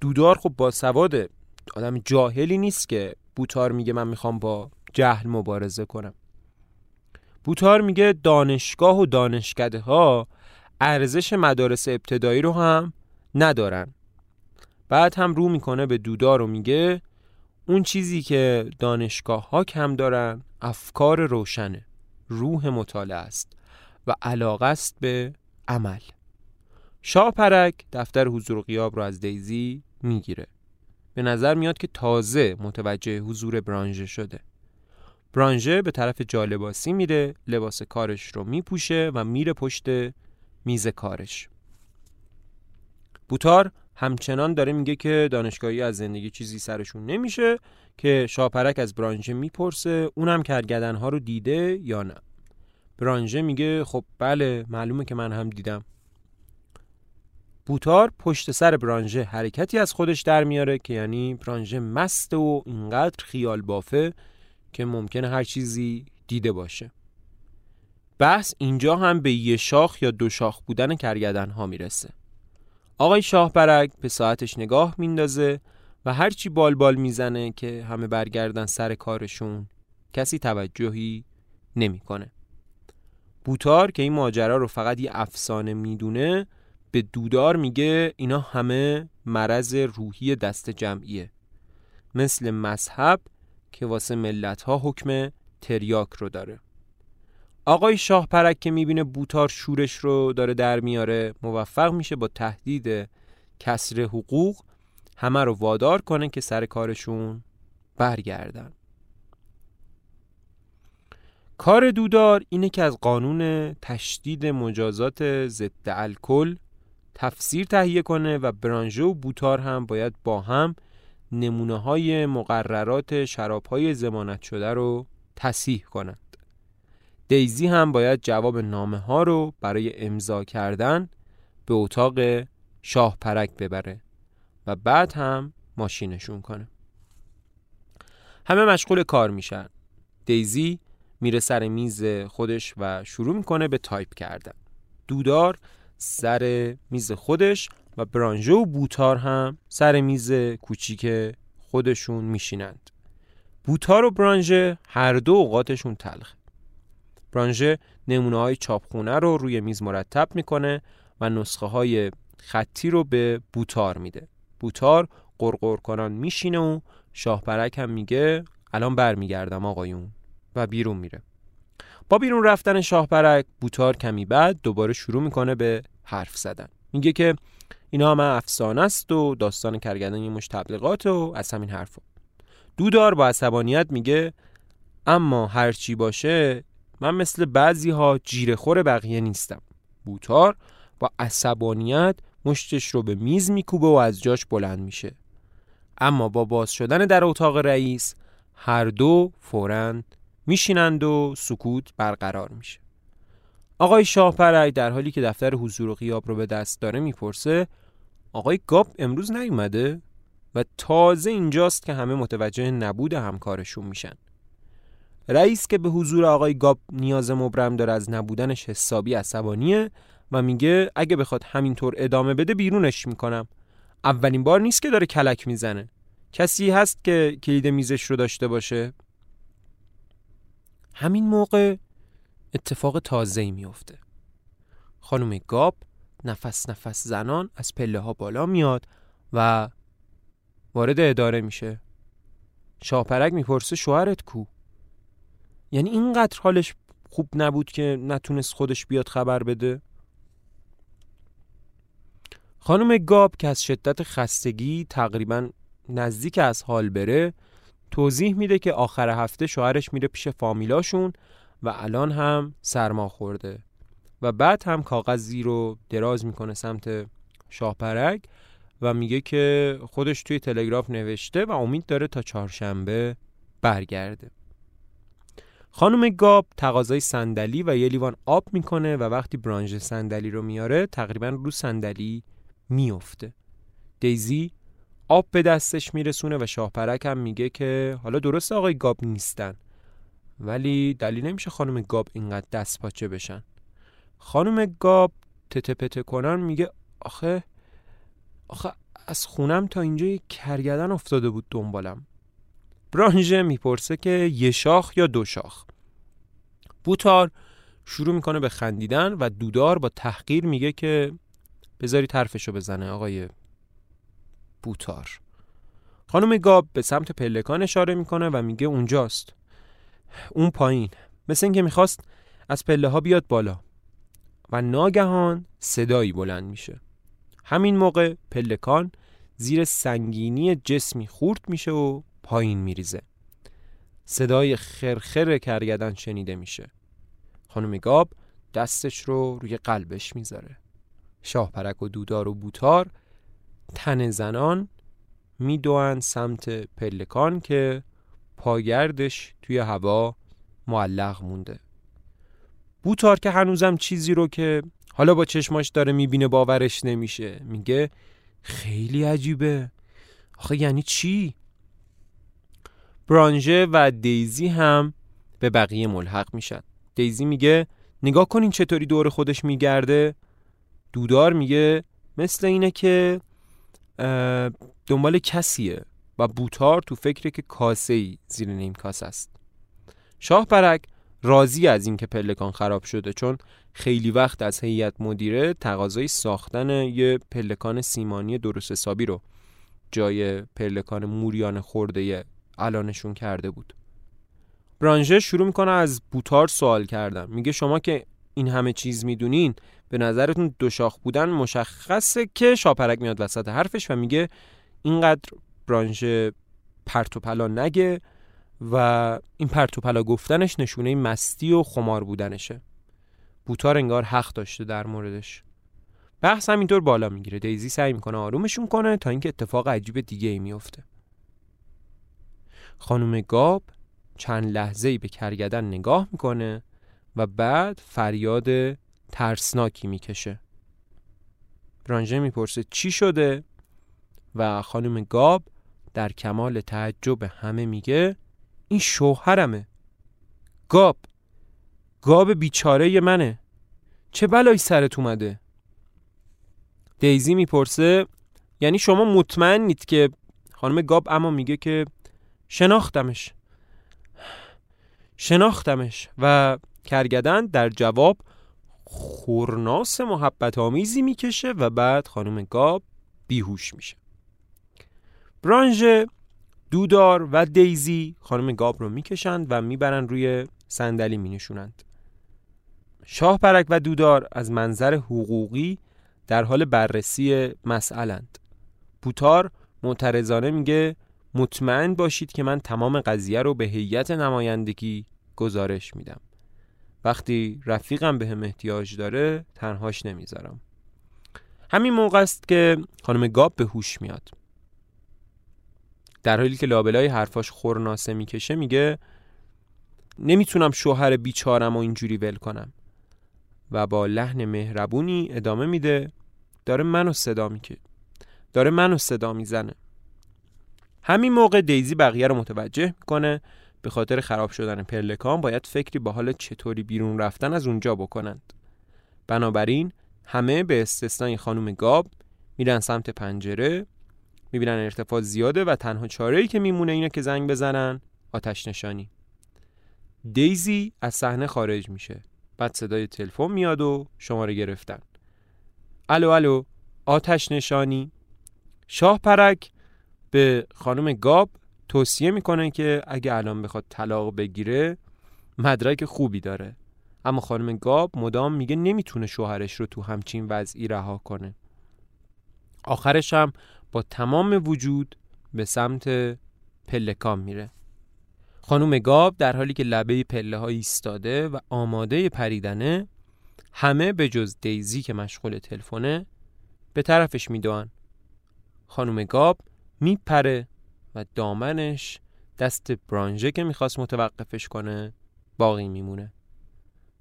دودار خب با سواده. آدم جاهلی نیست که بوتار میگه من می‌خوام با جهل مبارزه کنم. بوتار میگه دانشگاه و دانشکده ها ارزش مدارس ابتدایی رو هم ندارن. بعد هم رو می‌کنه به دودار و میگه اون چیزی که دانشگاه ها کم دارن افکار روشنه روح مطالعه است و علاقه است به عمل. شاه پرک دفتر حضور و قیاب رو از دیزی می‌گیره. به نظر میاد که تازه متوجه حضور برانژه شده. برانژه به طرف جالباسی میره لباس کارش رو میپوشه و میره پشت میز کارش. بوتار همچنان داره میگه که دانشگاهی از زندگی چیزی سرشون نمیشه که شاپرک از برانژه می‌پرسه اونم کرگدن ها رو دیده یا نه. برانژه میگه خب بله معلومه که من هم دیدم. بوتار پشت سر برانژه حرکتی از خودش در میاره که یعنی برانژه مست و اینقدر خیال بافه که ممکنه هر چیزی دیده باشه. بحث اینجا هم به یه شاخ یا دو شاخ بودن کرگدن ها می‌رسه. آقای شاه برگ به ساعتش نگاه میندازه و هرچی بال بال می‌زنه که همه برگردن سر کارشون کسی توجهی نمی‌کنه. بوتار که این ماجرا رو فقط یه افسانه می‌دونه به دودار میگه اینا همه مرض روحی دست جمعیه مثل مذهب که واسه ملت ها حکم تریاک رو داره آقای شاه پرک که می‌بینه بوتار شورش رو داره در میاره موفق میشه با تهدید کسر حقوق همه رو وادار کنه که سر کارشون برگردن کار دودار اینه که از قانون تشدید مجازات ضد الکل تفسیر تهیه کنه و برانژه و بوتار هم باید با هم نمونه های مقررات شراب های ضمانت شده رو تصحیح کنند. دیزی هم باید جواب نامه ها رو برای امضا کردن به اتاق شاه پرک ببره و بعد هم ماشینشون کنه. همه مشغول کار میشن. دیزی میره سر میز خودش و شروع می‌کنه به تایپ کردن. دودار سر میز خودش و برانژه و بوتار هم سر میز کوچیک خودشون میشینند بوتار و برانژه هر دو اوقاتشون تلخه برانژه نمونه های چاپخونه رو روی میز مرتب می‌کنه و نسخه های خطی رو به بوتار میده. بوتار قرقر کنان میشینه و شاهپرک هم میگه الان برمیگردم آقایون. و بیرون میره. با بیرون رفتن شاهپرک بوتار کمی بعد دوباره شروع می‌کنه به حرف زدن. میگه که اینا همه افسانه است و داستان کرگدن یه مش تبلیغات و از همین حرفا. دودار با عصبانیت میگه اما هرچی باشه من مثل بعضی ها جیره بقیه نیستم. بوتار با عصبانیت مشتش رو به میز میکوبه و از جاش بلند میشه. اما با باز شدن در اتاق رئیس هر دو فوراً میشینند و سکوت برقرار میشه. آقای شاه پرک در حالی که دفتر حضور و قیاب رو به دست داره می‌پرسه آقای گاب امروز نیومده؟ و تازه اینجاست که همه متوجه نبود همکارشون میشن. رئیس که به حضور آقای گاب نیاز مبرم داره از نبودنش حسابی عصبانیه و میگه اگه بخواد همینطور ادامه بده بیرونش می‌کنم. اولین بار نیست که داره کلک می‌زنه. کسی هست که کلید میزش رو داشته باشه؟ همین موقع اتفاق تازه ای میفته خانم گاب نفس نفس زنان از پله ها بالا میاد و وارد اداره میشه. شاپرک می‌پرسه شوهرت کو؟ یعنی اینقدر حالش خوب نبود که نتونست خودش بیاد خبر بده؟ خانم گاب که از شدت خستگی تقریبا نزدیک از حال بره توضیح میده که آخر هفته شوهرش میره پیش فامیلاشون و الان هم سرما خورده و بعد هم کاغذی رو دراز می‌کنه سمت شاهپرک و میگه که خودش توی تلگراف نوشته و امید داره تا چهارشنبه برگرده. خانم گاب تقاضای صندلی و یه لیوان آب می‌کنه و وقتی برانژ صندلی رو میاره تقریبا رو صندلی میفته دیزی آب به دستش میرسونه و شاهپرک هم میگه که حالا درست آقای گاب نیستن. ولی دلیل نمیشه خانم گاب اینقدر دست پاچه بشن. خانم گاب تته پته کنن میگه آخه آخه از خونم تا اینجا یک کرگدن افتاده بود دنبالم. برانژه می‌پرسه که یه شاخ یا دو شاخ. بوتار شروع می‌کنه به خندیدن و دودار با تحقیر میگه که بذاری طرفشو بزنه آقای بوتار. خانم گاب به سمت پلکان اشاره می‌کنه و میگه اونجاست. اون پایین. مثل اینکه می‌خواست از پله ها بیاد بالا. و ناگهان صدایی بلند میشه. همین موقع پلکان زیر سنگینی جسمی خورد میشه و پایین میریزه. صدای خرخر کرگدن شنیده میشه. خانم گاب دستش رو روی قلبش می‌ذاره. شاه پرک و دودار و بوتار تن زنان می‌دوند سمت پلکان که پاگردش توی هوا معلق مونده. بوتار که هنوزم چیزی رو که حالا با چشماش داره می‌بینه باورش نمیشه. میگه خیلی عجیبه. آخه یعنی چی؟ برانژه و دیزی هم به بقیه ملحق میشن. دیزی میگه نگاه کنین چطوری دور خودش میگرده. دودار میگه مثل اینه که دنبال کسیه و بوتار تو فکره که کاسه ای زیر نیم کاسه است. شاه پرک راضی از اینکه پلکان خراب شده چون خیلی وقت از هیئت مدیره تقاضای ساختن یه پلکان سیمانی درست حسابی رو جای پلکان موریان خورده الانشون کرده بود. برانژه شروع می‌کنه از بوتار سوال کردم میگه شما که این همه چیز می‌دونین به نظرتون دو شاخ بودن مشخصه که شاپرک میاد وسط حرفش و میگه اینقدر برانژه پرت و پلا نگه و این پرت و پلا گفتنش نشونه مستی و خمار بودنشه. بوتار انگار حق داشته در موردش. بحث همینطور بالا می‌گیره. دیزی سعی می‌کنه آرومشون کنه تا اینکه اتفاق عجیب دیگه ای میفته خانم گاب چند لحظه ای به کرگدن نگاه می‌کنه و بعد فریاد ترسناکی می‌کشه. برانژه می‌پرسه چی شده؟ و خانم گاب در کمال تعجب همه میگه این شوهرمه. گاب گاب بیچاره منه. چه بلایی سرت اومده؟ دیزی می‌پرسه یعنی شما مطمئنید که؟ خانم گاب اما میگه که شناختمش. شناختمش و کرگدن در جواب خورناس محبت آمیزی می‌کشه و بعد خانم گاب بیهوش میشه. برانژ دودار و دیزی خانم گاب رو می‌کشند و می‌برن روی صندلی مینشونند. شاه پرک و دودار از منظر حقوقی در حال بررسی مسئلند بوتار معترضانه میگه مطمئن باشید که من تمام قضیه رو به هیئت نمایندگی گزارش میدم. وقتی رفیقم به هم احتیاج داره تنهاش نمی‌ذارم. همین موقع است که خانم گاب به هوش میاد. در حالی که لابلای حرفاش خورناسه می‌کشه میگه نمی‌تونم شوهر بیچارم و اینجوری ول کنم. و با لحن مهربونی ادامه میده داره منو صدا میکه داره منو صدا می‌زنه. همین موقع دیزی بقیه رو متوجه می‌کنه به خاطر خراب شدن پلکان باید فکری با حال چطوری بیرون رفتن از اونجا بکنند. بنابراین همه به استثنای خانم گاب میرن سمت پنجره می‌بینن ارتفاع زیاده و تنها چاره ای که میمونه اینه که زنگ بزنن آتش نشانی. دیزی از صحنه خارج میشه. بعد صدای تلفن میاد و شماره گرفتن. الو الو آتش نشانی. شاه پرک به خانم گاب توصیه می‌کنه که اگه الان بخواد طلاق بگیره مدرک خوبی داره. اما خانم گاب مدام میگه نمی‌تونه شوهرش رو تو همچین وضعی رها کنه. آخرش هم با تمام وجود به سمت پلکان میره. خانم گاب در حالی که لبه پله ها ایستاده و آماده پریدنه همه به جز دیزی که مشغول تلفنه به طرفش میدوان. خانم گاب میپره و دامنش دست برانژه که می‌خواست متوقفش کنه باقی میمونه.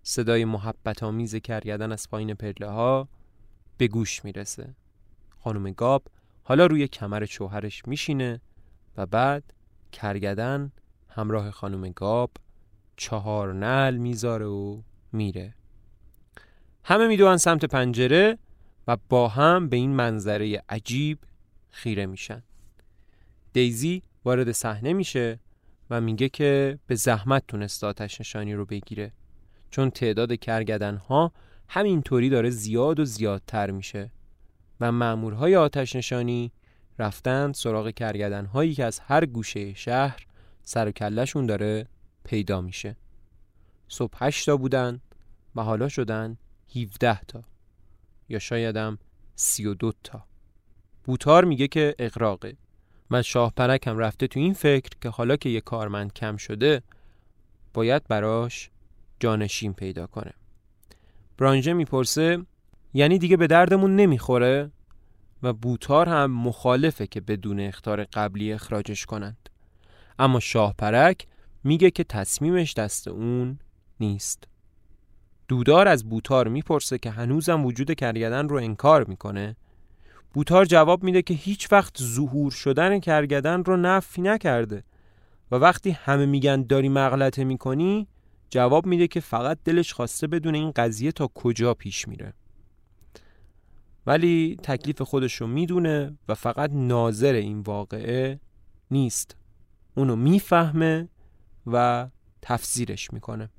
صدای محبت آمیز کرگدن از پایین پله ها به گوش می‌رسه. خانم گاب حالا روی کمر شوهرش میشینه و بعد کرگدن همراه خانم گاب چهار نل می‌ذاره و میره. همه میدوان سمت پنجره و با هم به این منظره عجیب خیره میشن. دیزی وارد صحنه میشه و میگه که به زحمت تونست آتش نشانی رو بگیره. چون تعداد کرگدن ها همینطوری داره زیاد و زیادتر میشه و مامورهای آتش نشانی رفتن سراغ کرگدن هایی که از هر گوشه شهر سر و کلشون داره پیدا میشه. صبح هشتا بودن و حالا شدن 17 تا یا شایدم 32 تا. بوتار میگه که اقراقه من شاه پرک هم رفته تو این فکر که حالا که یه کارمند کم شده باید براش جانشین پیدا کنه. برانژه می‌پرسه یعنی دیگه به دردمون نمی‌خوره؟ و بوتار هم مخالفه که بدون اختار قبلی اخراجش کنند. اما شاه پرک میگه که تصمیمش دست اون نیست. دودار از بوتار می‌پرسه که هنوزم وجود کرگدن رو انکار می‌کنه. بوتار جواب میده که هیچ وقت ظهور شدن کرگدن رو نفی نکرده. و وقتی همه میگن داری مغلطه می‌کنی جواب میده که فقط دلش خواسته بدون این قضیه تا کجا پیش میره. ولی تکلیف خودش رو می‌دونه و فقط ناظر این واقعه نیست. اونو می‌فهمه و تفسیرش می‌کنه.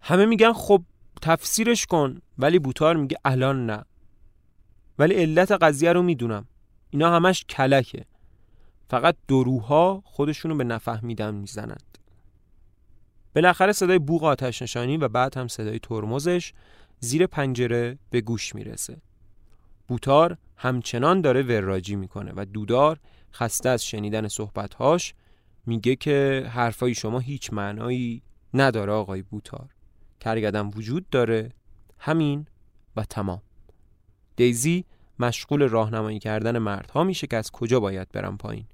همه میگن خب تفسیرش کن ولی بوتار میگه الان نه. ولی علت قضیه رو می‌دونم. اینا همش کلکه. فقط دروها خودشونو به نفهمیدن می‌زنند. بالاخره صدای بوغ آتش نشانی و بعد هم صدای ترمزش زیر پنجره به گوش می‌رسه. بوتار همچنان داره وراجی می‌کنه و دودار خسته از شنیدن صحبتهاش میگه که حرفای شما هیچ معنایی نداره آقای بوتار. کرگدن وجود داره. همین و تمام. دیزی مشغول راهنمایی کردن مردها میشه که از کجا باید برن پایین.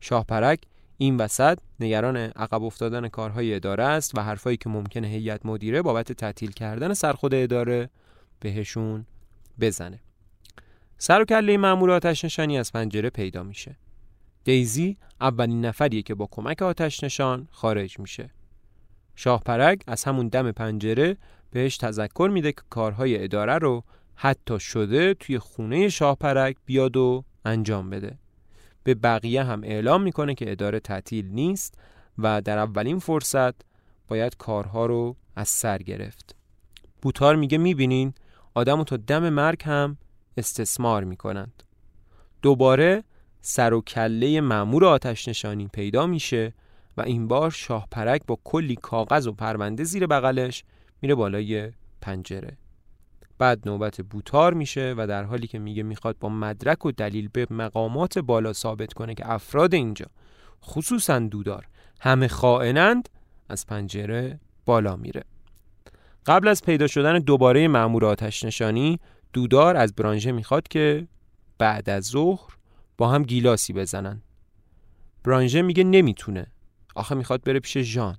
شاه پرک این وسط نگران عقب افتادن کارهای اداره است و حرفایی که ممکنه هیئت مدیره بابت تعطیل کردن سرخود اداره بهشون بزنه. سر و کله مامور آتش نشانی از پنجره پیدا میشه. دیزی اولین نفریه که با کمک آتش نشان خارج میشه. شاه پرک از همون دم پنجره بهش تذکر میده که کارهای اداره رو حتی شده توی خونه شاه پرک بیاد و انجام بده. به بقیه هم اعلام می‌کنه که اداره تعطیل نیست و در اولین فرصت باید کارها رو از سر گرفت. بوتار میگه می‌بینین آدم تا دم مرگ هم استثمار می‌کنند. دوباره سر و کله مامور آتش نشانی پیدا میشه و این بار شاه پرک با کلی کاغذ و پرونده زیر بغلش میره بالای پنجره. بعد نوبت بوتار میشه و در حالی که میگه می‌خواد با مدرک و دلیل به مقامات بالا ثابت کنه که افراد اینجا خصوصا دودار همه خائنند از پنجره بالا میره. قبل از پیدا شدن دوباره مأمور آتش نشانی دودار از برانژه می‌خواد که بعد از ظهر با هم گیلاسی بزنن. برانژه میگه نمی‌تونه. آخه می‌خواد بره پیش ژان.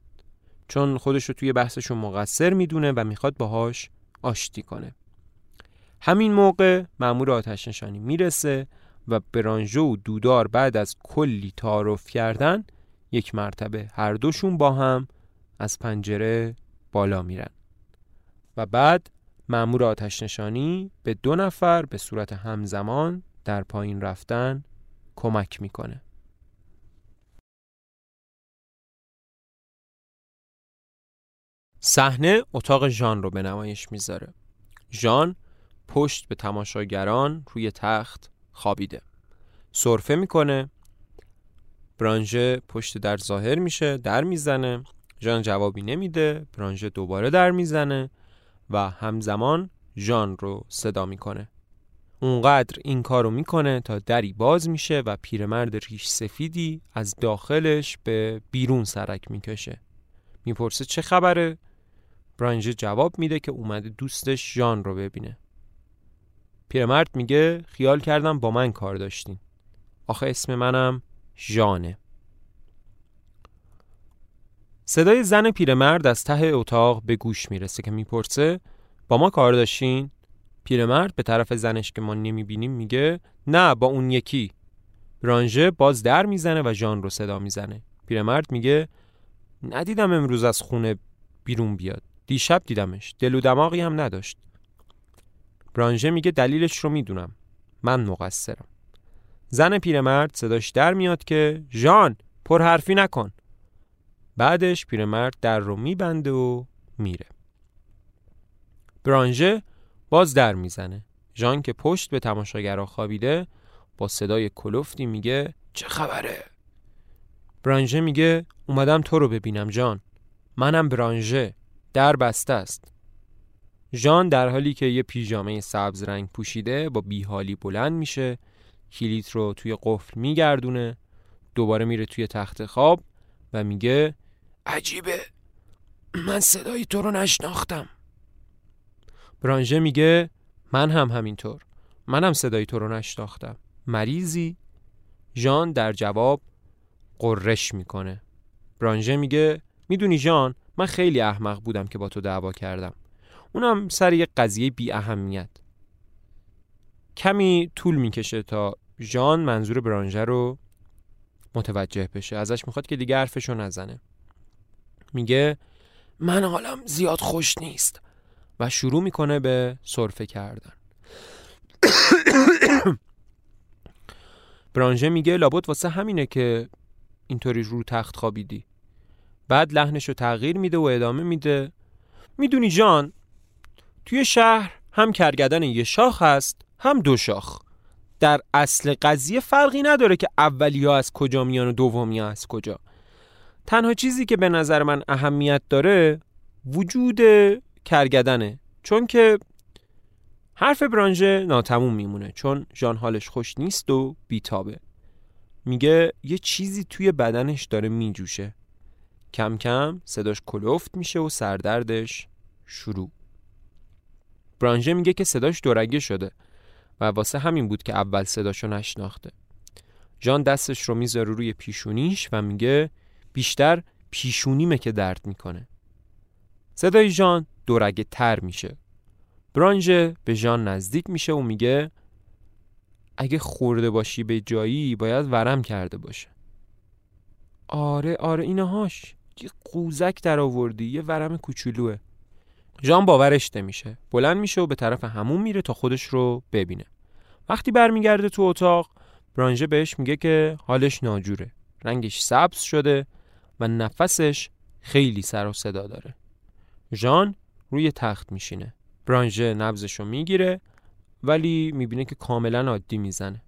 چون خودش رو توی بحثشون مقصر می‌دونه و می‌خواد باهاش آشتی کنه. همین موقع مأمور آتش نشانی می‌رسه و برانژو و دودار بعد از کلی تعارف کردن یک مرتبه هر دوشون با هم از پنجره بالا میرن. و بعد مأمور آتش نشانی به دو نفر به صورت همزمان در پایین رفتن کمک می‌کنه. صحنه اتاق ژان رو به نمایش می‌ذاره. ژان پشت به تماشاگران روی تخت خوابیده. سرفه می‌کنه. برانژه پشت در ظاهر میشه در می‌زنه. ژان جوابی نمیده. برانژه دوباره در می‌زنه و همزمان ژان رو صدا می‌کنه. اونقدر این کارو می‌کنه تا دری باز میشه و پیرمرد ریش سفیدی از داخلش به بیرون سرک می‌کشه. می‌پرسه چه خبره؟ برانژه جواب میده که اومده دوستش ژان رو ببینه. پیرمرد میگه خیال کردم با من کار داشتین. آخه اسم منم ژانه. صدای زن پیرمرد از ته اتاق به گوش می‌رسه که می‌پرسه با ما کار داشتین؟ پیرمرد به طرف زنش که ما نمی‌بینیم میگه نه با اون یکی. برانژه باز در می‌زنه و ژان رو صدا می‌زنه. پیرمرد میگه ندیدم امروز از خونه بیرون بیاد. دیشب دیدمش. دل و دماغی هم نداشت. برانژه میگه دلیلش رو می‌دونم. من مقصرم. زن پیرمرد صداش در میاد که ژان پرحرفی نکن. بعدش پیرمرد در رو میبنده و میره. برانژه باز در می‌زنه. ژان که پشت به تماشاگرها خوابیده با صدای کلفتی میگه چه خبره؟ برانژه میگه اومدم تو رو ببینم جان. منم برانژه. در بسته است. ژان در حالی که یه پیژامه سبز رنگ پوشیده با بیحالی بلند میشه کلیت رو توی قفل میگردونه دوباره میره توی تخت خواب و میگه عجیبه من صدای تو رو نشناختم. برانژه میگه من هم همینطور منم صدای تو رو نشناختم. مریضی؟ ژان در جواب قررش می‌کنه. برانژه میگه می‌دونی ژان من خیلی احمق بودم که با تو دعوا کردم. اونم سر یک قضیه بی اهمیت. کمی طول می‌کشه تا ژان منظور برانژه رو متوجه بشه. ازش می‌خواد که دیگه حرفشو نزنه. میگه من حالم زیاد خوش نیست. و شروع می‌کنه به سرفه کردن. برانژه میگه لابد واسه همینه که اینطوری رو تخت خوابیدی. بعد لحنش رو تغییر میده و ادامه میده. می‌دونی جان توی شهر هم کرگدن یه شاخ هست هم دو شاخ. در اصل قضیه فرقی نداره که اولی ها از کجا میان و دومی از کجا. تنها چیزی که به نظر من اهمیت داره وجود کرگدنه چون که حرف برانژه ناتموم میمونه چون جان حالش خوش نیست و بیتابه. میگه یه چیزی توی بدنش داره میجوشه. کم کم صداش کلفت میشه و سردردش شروع. برانژه میگه که صداش دورگه شده و واسه همین بود که اول صداشو نشناخته. جان دستش رو می‌ذاره روی پیشونیش و میگه بیشتر پیشونیمه که درد می‌کنه. صدای جان دورگه تر میشه. برانژه به جان نزدیک میشه و میگه اگه خورده باشی به جایی باید ورم کرده باشه. آره آره اینهاش. یه قوزک در آوردی یه ورم کوچولوه. ژان باورش میشه بلند میشه و به طرف همون میره تا خودش رو ببینه. وقتی برمیگرده تو اتاق برانژه بهش میگه که حالش ناجوره. رنگش سبز شده و نفسش خیلی سر و صدا داره. ژان روی تخت میشینه. برانژه نبزش رو می‌گیره ولی می‌بینه که کاملا عادی می‌زنه.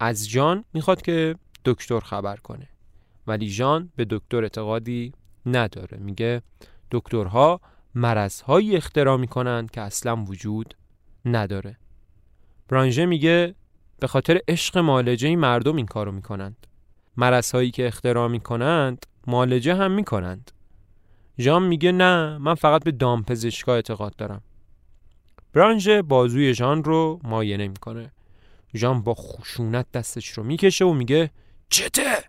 از جان می‌خواد که دکتر خبر کنه. ولی جان به دکتر اعتقادی نداره. میگه دکترها مرضهایی اختراع می‌کنن که اصلا وجود نداره. برانژه میگه به خاطر عشق مالجه مردم این کارو می‌کنند. مرضهایی که اختراع می‌کنند مالجه هم می‌کنند. ژان میگه نه من فقط به دامپزشکا اعتقاد دارم. برانژه بازوی ژان رو مایه می‌کنه. ژان با خشونت دستش رو می‌کشه و میگه چته؟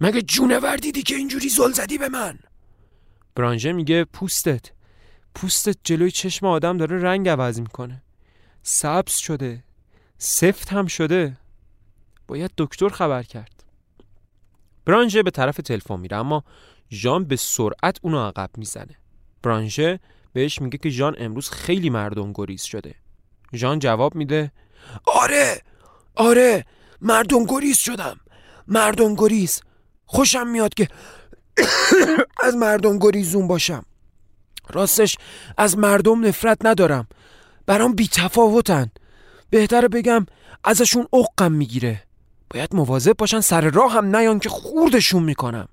مگه جونور دیدی که اینجوری زل زدی به من؟ برانژه میگه پوستت پوستت جلوی چشم آدم داره رنگ عوض می‌کنه. سبز شده. سفت هم شده. باید دکتر خبر کرد. برانژه به طرف تلفن میره اما ژان به سرعت اونو عقب می‌زنه. برانژه بهش میگه که ژان امروز خیلی مردم گریز شده. ژان جواب میده آره آره مردم گریز شدم. مردم گریز. خوشم میاد که از مردم گریزون باشم. راستش از مردم نفرت ندارم. برام بی تفاوتن بهتره بگم ازشون عقم می‌گیره. باید مواظب باشن سر راه هم نیان که خوردشون می‌کنم.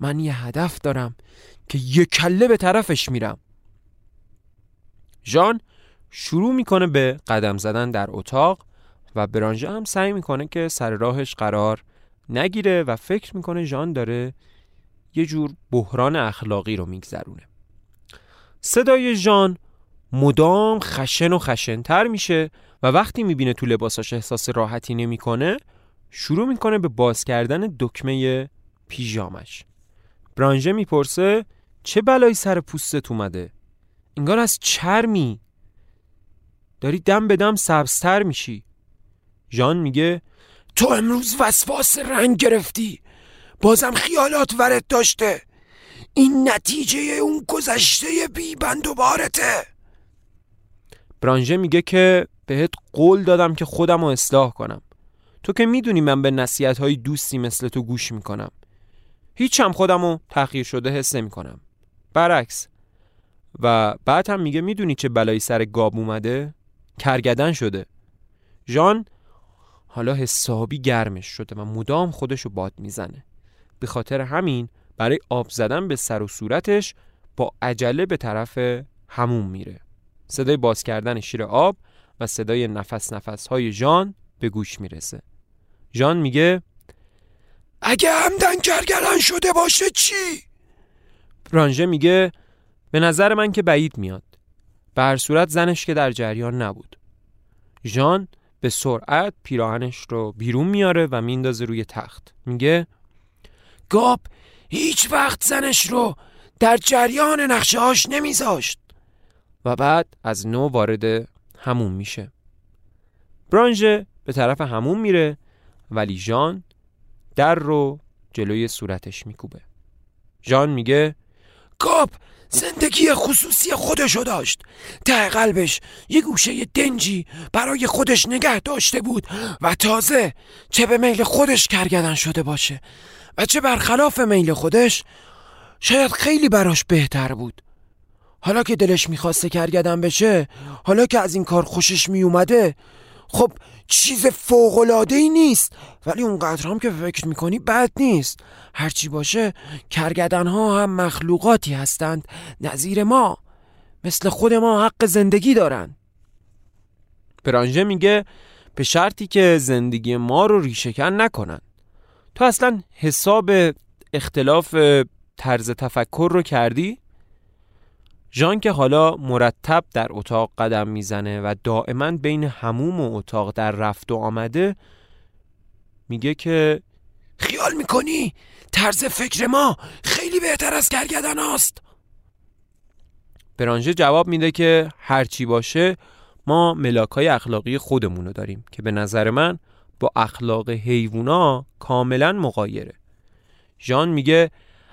من یه هدف دارم که یه کله به طرفش میرم. ژان شروع می‌کنه به قدم زدن در اتاق و برانژه هم سعی می‌کنه که سر راهش قرار نگیره و فکر می‌کنه ژان داره یه جور بحران اخلاقی رو میگذرونه. صدای ژان مدام خشن و خشنتر میشه و وقتی می‌بینه تو لباساش احساس راحتی نمی‌کنه شروع می‌کنه به باز کردن دکمه پیژامش. برانژه می‌پرسه چه بلایی سر پوستت اومده؟ انگار از چرمی. داری دم به دم سبزتر میشی. ژان میگه تو امروز وسواس رنگ گرفتی. بازم خیالات ورد داشته. این نتیجه اون گذشته بی بند و بارته. برانژه میگه که بهت قول دادم که خودم رو اصلاح کنم. تو که می‌دونی من به نصیحت های دوستی مثل تو گوش می‌کنم. هیچ هم خودمو تحقیر شده حس نمی کنم برعکس. و بعد هم میگه می‌دونی چه بلایی سر گاب اومده؟ کرگدن شده. ژان حالا حسابی گرمش شده و مدام خودشو باد می‌زنه. به خاطر همین برای آب زدن به سر و صورتش با عجله به طرف هموم میره. صدای باز کردن شیر آب و صدای نفس نفس های ژان به گوش می‌رسه. ژان میگه اگه همدن کرگران شده باشه چی؟ برانژه میگه به نظر من که بعید میاد. به هر صورت زنش که در جریان نبود. ژان به سرعت پیراهنش رو بیرون میاره و میندازه روی تخت. میگه گاب هیچ وقت زنش رو در جریان نقشه هاش نمیذاشت. و بعد از نو وارد همون میشه. برانژه به طرف همون میره ولی ژان در رو جلوی صورتش میکوبه. ژان میگه گاب زندگی خصوصی خودشو داشت. ته قلبش یه گوشه دنجی برای خودش نگه داشته بود و تازه چه به میل خودش کرگدن شده باشه. و چه برخلاف میل خودش شاید خیلی براش بهتر بود. حالا که دلش می‌خواسته کرگدن بشه حالا که از این کار خوشش میومده خب چیز فوقلاده ای نیست. ولی اونقدر هم که فکر می‌کنی بد نیست. هرچی باشه کرگدن ها هم مخلوقاتی هستند نظیر ما. مثل خود ما حق زندگی دارن. برانژه میگه به شرطی که زندگی ما رو ریشهکن نکنن. تو اصلا حساب اختلاف طرز تفکر رو کردی؟ ژان که حالا مرتب در اتاق قدم می‌زنه و دائما بین هموم و اتاق در رفت و آمده میگه که خیال می‌کنی طرز فکر ما خیلی بهتر از گرگدن هاست برانژه جواب میده که هرچی باشه ما ملاک های اخلاقی خودمونو داریم که به نظر من با اخلاق حیوونا کاملا مقایره. ژان میگه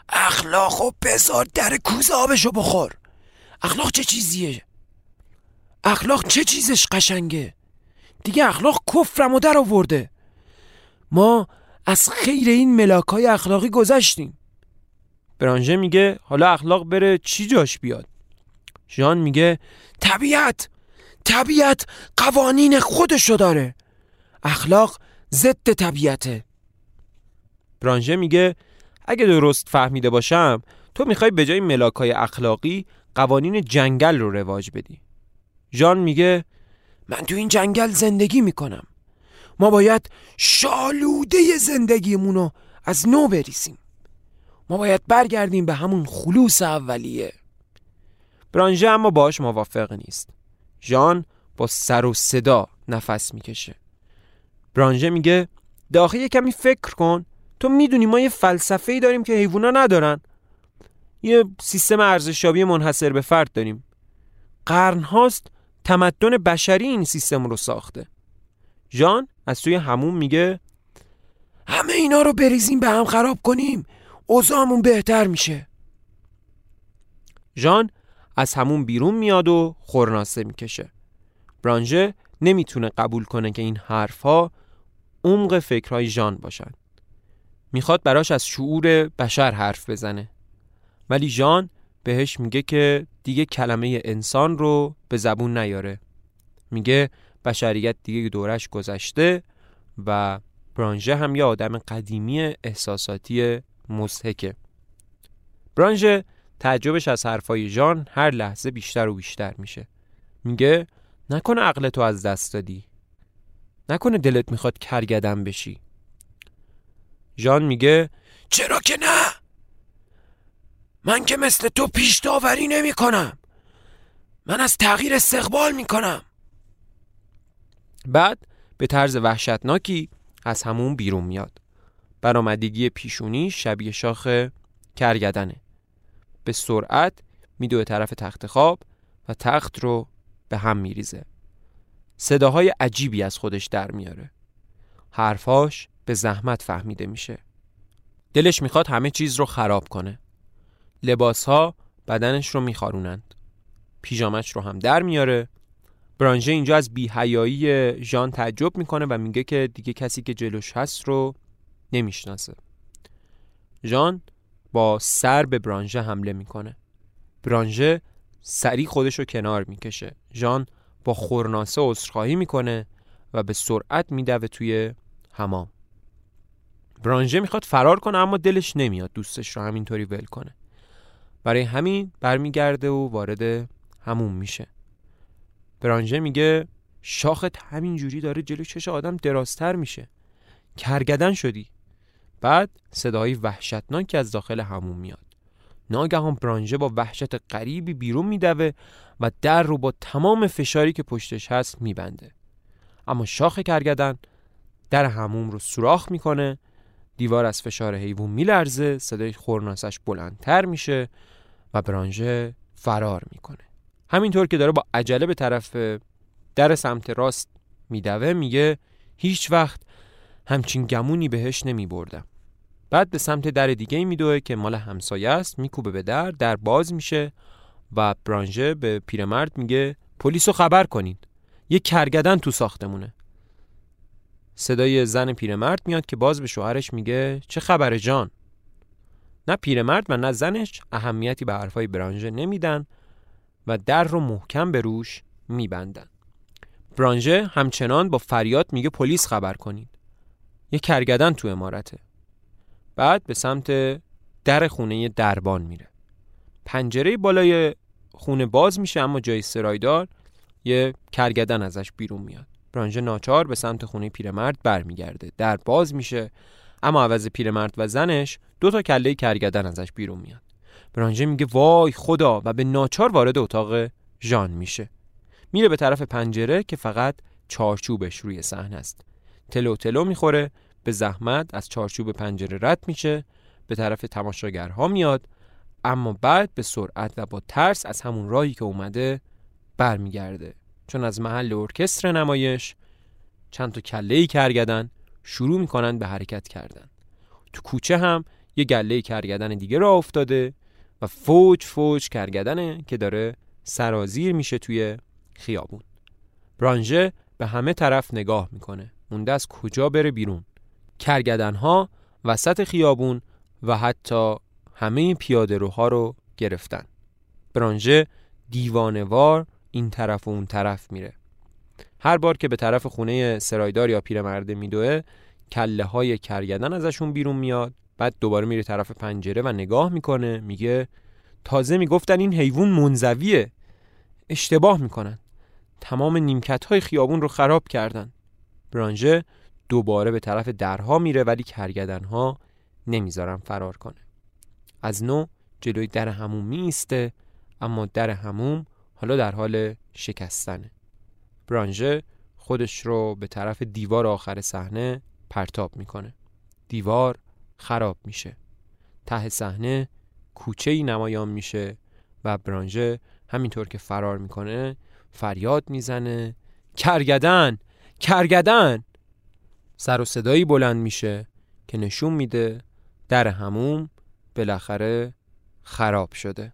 اخلاق و بزار در کوزه آبشو بخور. اخلاق چه چیزیه؟ اخلاق چه چیزش قشنگه؟ دیگه اخلاق کفرم و در آورده. ما از خیر این ملاک های اخلاقی گذشتیم. برانژه میگه حالا اخلاق بره چی جاش بیاد؟ ژان میگه طبیعت طبیعت قوانین خودشو داره. اخلاق ضد طبیعته. برانژه میگه اگه درست فهمیده باشم تو می‌خوای به جای ملاک اخلاقی قوانین جنگل رو رواج بدی. ژان میگه من تو این جنگل زندگی می‌کنم. ما باید شالوده زندگیمون رو از نو بریسیم ما باید برگردیم به همون خلوص اولیه. برانژه اما باش موافق نیست. ژان با سر و صدا نفس می‌کشه. برانژه میگه داخل کمی فکر کن. تو می‌دونی ما یه فلسفه ای داریم که حیوونا ندارن. یه سیستم ارزشیابی منحصر به فرد داریم. قرن هاست تمدن بشری این سیستم رو ساخته. ژان از توی همون میگه همه اینا رو بریزیم به هم خراب کنیم. اوضاعمون بهتر میشه. ژان از همون بیرون میاد و خورناسه می‌کشه. برانژه نمی‌تونه قبول کنه که این حرفها عمق فکرهای ژان باشن می‌خواد براش از شعور بشر حرف بزنه. ولی ژان بهش میگه که دیگه کلمه انسان رو به زبون نیاره. میگه بشریت دیگه دورش گذشته و برانژه هم یه آدم قدیمی احساساتی مزهکه برانژه تعجبش از حرفای ژان هر لحظه بیشتر و بیشتر میشه. میگه نکنه عقل تو از دست دادی. نکنه دلت می‌خواد کرگدن بشی. ژان میگه چرا که نه؟ من که مثل تو پیش داوری نمی کنم من از تغییر استقبال می کنم بعد به طرز وحشتناکی از همون بیرون میاد. برآمدگی پیشونی شبیه شاخ کرگدنه. به سرعت میدوه طرف تخت خواب و تخت رو به هم میریزه. صداهای عجیبی از خودش در میاره. حرفاش به زحمت فهمیده میشه. دلش می‌خواد همه چیز رو خراب کنه. لباس ها بدنش رو میخارونند. پیژامش رو هم در میاره. برانژه اینجا از بیهیایی ژان تعجب می‌کنه و میگه که دیگه کسی که جلوش هست رو نمی‌شناسه. ژان با سر به برانژه حمله می‌کنه. برانژه سریع خودش رو کنار می‌کشه. ژان با خورناسه عذرخواهی می‌کنه و به سرعت میدوه توی حمام. برانژه می‌خواد فرار کنه اما دلش نمیاد دوستش رو همینطوری ول کنه. برای همین برمیگرده و وارد همون میشه. برانژه میگه شاخت همین جوری داره جلو چش آدم درازتر میشه. کرگدن شدی. بعد صدای وحشتناکی از داخل همون میاد. ناگهان برانژه با وحشت غریبی بیرون میدوه و در رو با تمام فشاری که پشتش هست میبنده. اما شاخ کرگدن در هموم رو سوراخ می‌کنه دیوار از فشار حیوان میلرزه صدای خورناسش بلندتر میشه و برانژه فرار می‌کنه. همینطور که داره با عجله به طرف در سمت راست میدوه میگه هیچ وقت همچین گمونی بهش نمی بردم. بعد به سمت در دیگه میدوه که مال همسایه است میکوبه به در در باز میشه. و برانژه به پیرمرد میگه پلیس رو خبر کنید یه کرگدن تو ساختمونه. صدای زن پیرمرد میاد که باز به شوهرش میگه چه خبر جان؟ نه پیرمرد و نه زنش اهمیتی به حرفای برانژه نمیدن و در رو محکم به روش میبندن. برانژه همچنان با فریاد میگه پلیس خبر کنید یه کرگدن تو امارته. بعد به سمت در خونه دربان میره. پنجره بالای خونه باز میشه اما جای سرایدار یه کرگدن ازش بیرون میاد. برانژه ناچار به سمت خونه پیرمرد برمیگرده. در باز میشه اما عوض پیرمرد و زنش دو تا کله کرگدن ازش بیرون میاد. برانژه میگه وای خدا! و به ناچار وارد اتاق ژان میشه. میره به طرف پنجره که فقط چارچوبش روی صحنه است. تلو تلو می‌خوره به زحمت از چارچوب پنجره رد میشه به طرف تماشاگرها میاد اما بعد به سرعت و با ترس از همون راهی که اومده برمیگرده. چون از محل ارکستر نمایش چند تا کله کرگدن شروع می‌کنن به حرکت کردن. تو کوچه هم یه گله کرگدن دیگه را افتاده و فوج فوج کرگدنه که داره سرازیر میشه توی خیابون. برانژه به همه طرف نگاه می‌کنه. مونده از کجا بره بیرون؟ کرگدن ها وسط خیابون و حتی همه پیاده روها رو گرفتن. برانژه دیوانوار این طرف و اون طرف میره. هر بار که به طرف خونه سرایدار یا پیرمرده میدوه کله های کرگدن ازشون بیرون میاد. بعد دوباره میره طرف پنجره و نگاه می‌کنه میگه تازه می‌گفتن این حیوان منزویه. اشتباه می‌کنن. تمام نیمکت های خیابون رو خراب کردن. برانژه دوباره به طرف درها میره ولی کرگدن ها نمی‌ذارن فرار کنه. از نو جلوی در هموم میسته اما در هموم حالا در حال شکستنه. برانژه خودش رو به طرف دیوار آخر صحنه پرتاب می‌کنه. دیوار خراب میشه. ته صحنه کوچه ای نمایان میشه و برانژه همینطور که فرار می‌کنه فریاد می‌زنه. کرگدن! کرگدن! سر و صدایی بلند میشه که نشون میده در هموم بالاخره خراب شده.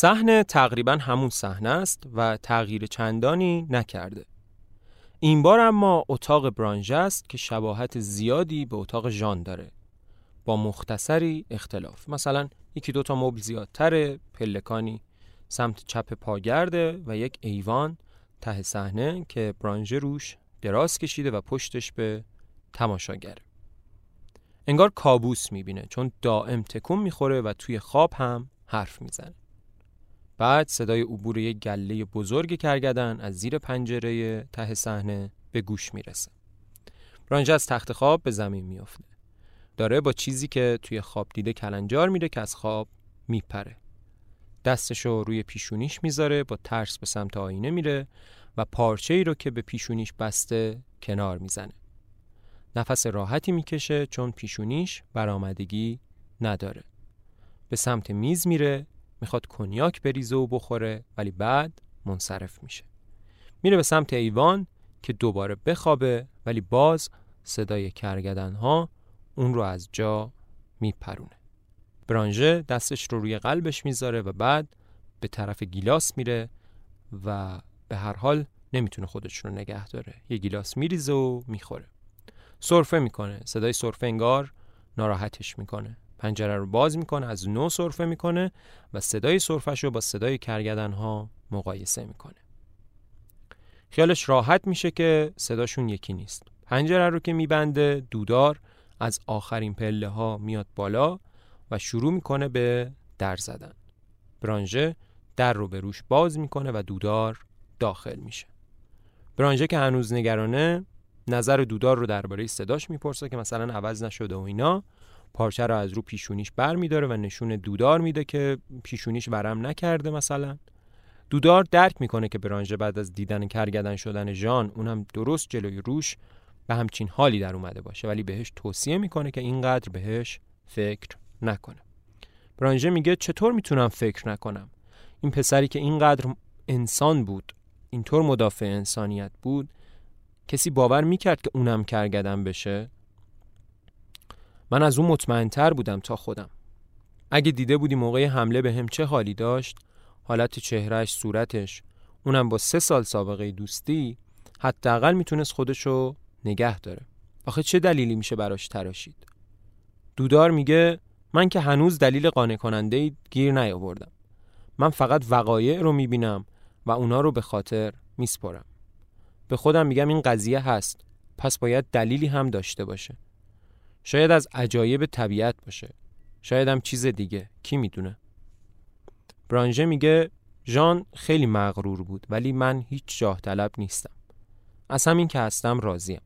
صحنه تقریبا همون صحنه است و تغییر چندانی نکرده. این بار اما اتاق برانژه است که شباهت زیادی به اتاق ژان داره. با مختصری اختلاف. مثلا یکی دوتا مبل زیادتره، پلکانی سمت چپ پاگرده و یک ایوان ته صحنه که برانژه روش دراز کشیده و پشتش به تماشاگره. انگار کابوس می‌بینه چون دائم تکون می‌خوره و توی خواب هم حرف می‌زنه. بعد صدای عبور یک گله بزرگ کرگدن از زیر پنجره ته صحنه به گوش می‌رسه. برانژه از تخت خواب به زمین میافته. داره با چیزی که توی خواب دیده کلنجار میره که از خواب میپره دستشو روی پیشونیش می‌ذاره با ترس به سمت آینه میره و پارچه ای رو که به پیشونیش بسته کنار می‌زنه نفس راحتی می‌کشه چون پیشونیش برآمدگی نداره به سمت میز میره می‌خواد کنیاک بریزه و بخوره ولی بعد منصرف میشه. میره به سمت ایوان که دوباره بخوابه ولی باز صدای کرگدن ها اون رو از جا میپرونه. برانژه دستش رو روی قلبش می‌ذاره و بعد به طرف گیلاس میره و به هر حال نمی‌تونه خودش رو نگه داره. یه گیلاس میریزه و می‌خوره. سرفه می‌کنه. صدای سرفه انگار ناراحتش می‌کنه. پنجره رو باز می‌کنه از نو سرفه می‌کنه و صدای سرفش رو با صدای کرگدن ها مقایسه می‌کنه. خیالش راحت میشه که صداشون یکی نیست. پنجره رو که میبنده دودار از آخرین پله ها میاد بالا و شروع می‌کنه به در زدن. برانژه در رو به روش باز می‌کنه و دودار داخل میشه. برانژه که هنوز نگرانه نظر دودار رو درباره صداش می‌پرسه که مثلا عوض نشده و اینا. پارچه رو از رو پیشونیش بر میداره و نشون دودار میده که پیشونیش ورم نکرده مثلا. دودار درک می‌کنه که برانژه بعد از دیدن کرگدن شدن ژان اونم درست جلوی روش به همچین حالی در اومده باشه ولی بهش توصیه می‌کنه که اینقدر بهش فکر نکنه. برانژه میگه چطور می‌تونم فکر نکنم؟ این پسری که اینقدر انسان بود اینطور مدافع انسانیت بود کسی باور می‌کرد که اونم کرگدن بشه؟ من از اون مطمئنتر بودم تا خودم. اگه دیده بودی موقع حمله به هم چه حالی داشت؟ حالت چهرهش صورتش اونم با سه سال سابقه دوستی حداقل می‌تونست خودشو نگه داره. آخه چه دلیلی میشه براش تراشید؟ دودار میگه من که هنوز دلیل قانع کننده گیر نیاوردم. من فقط وقایع رو می‌بینم و اونا رو به خاطر میسپرم. به خودم میگم این قضیه هست پس باید دلیلی هم داشته باشه. شاید از عجایب طبیعت باشه شاید هم چیز دیگه کی می‌دونه برانژه میگه ژان خیلی مغرور بود ولی من هیچ جاه طلب نیستم از همین که هستم راضیم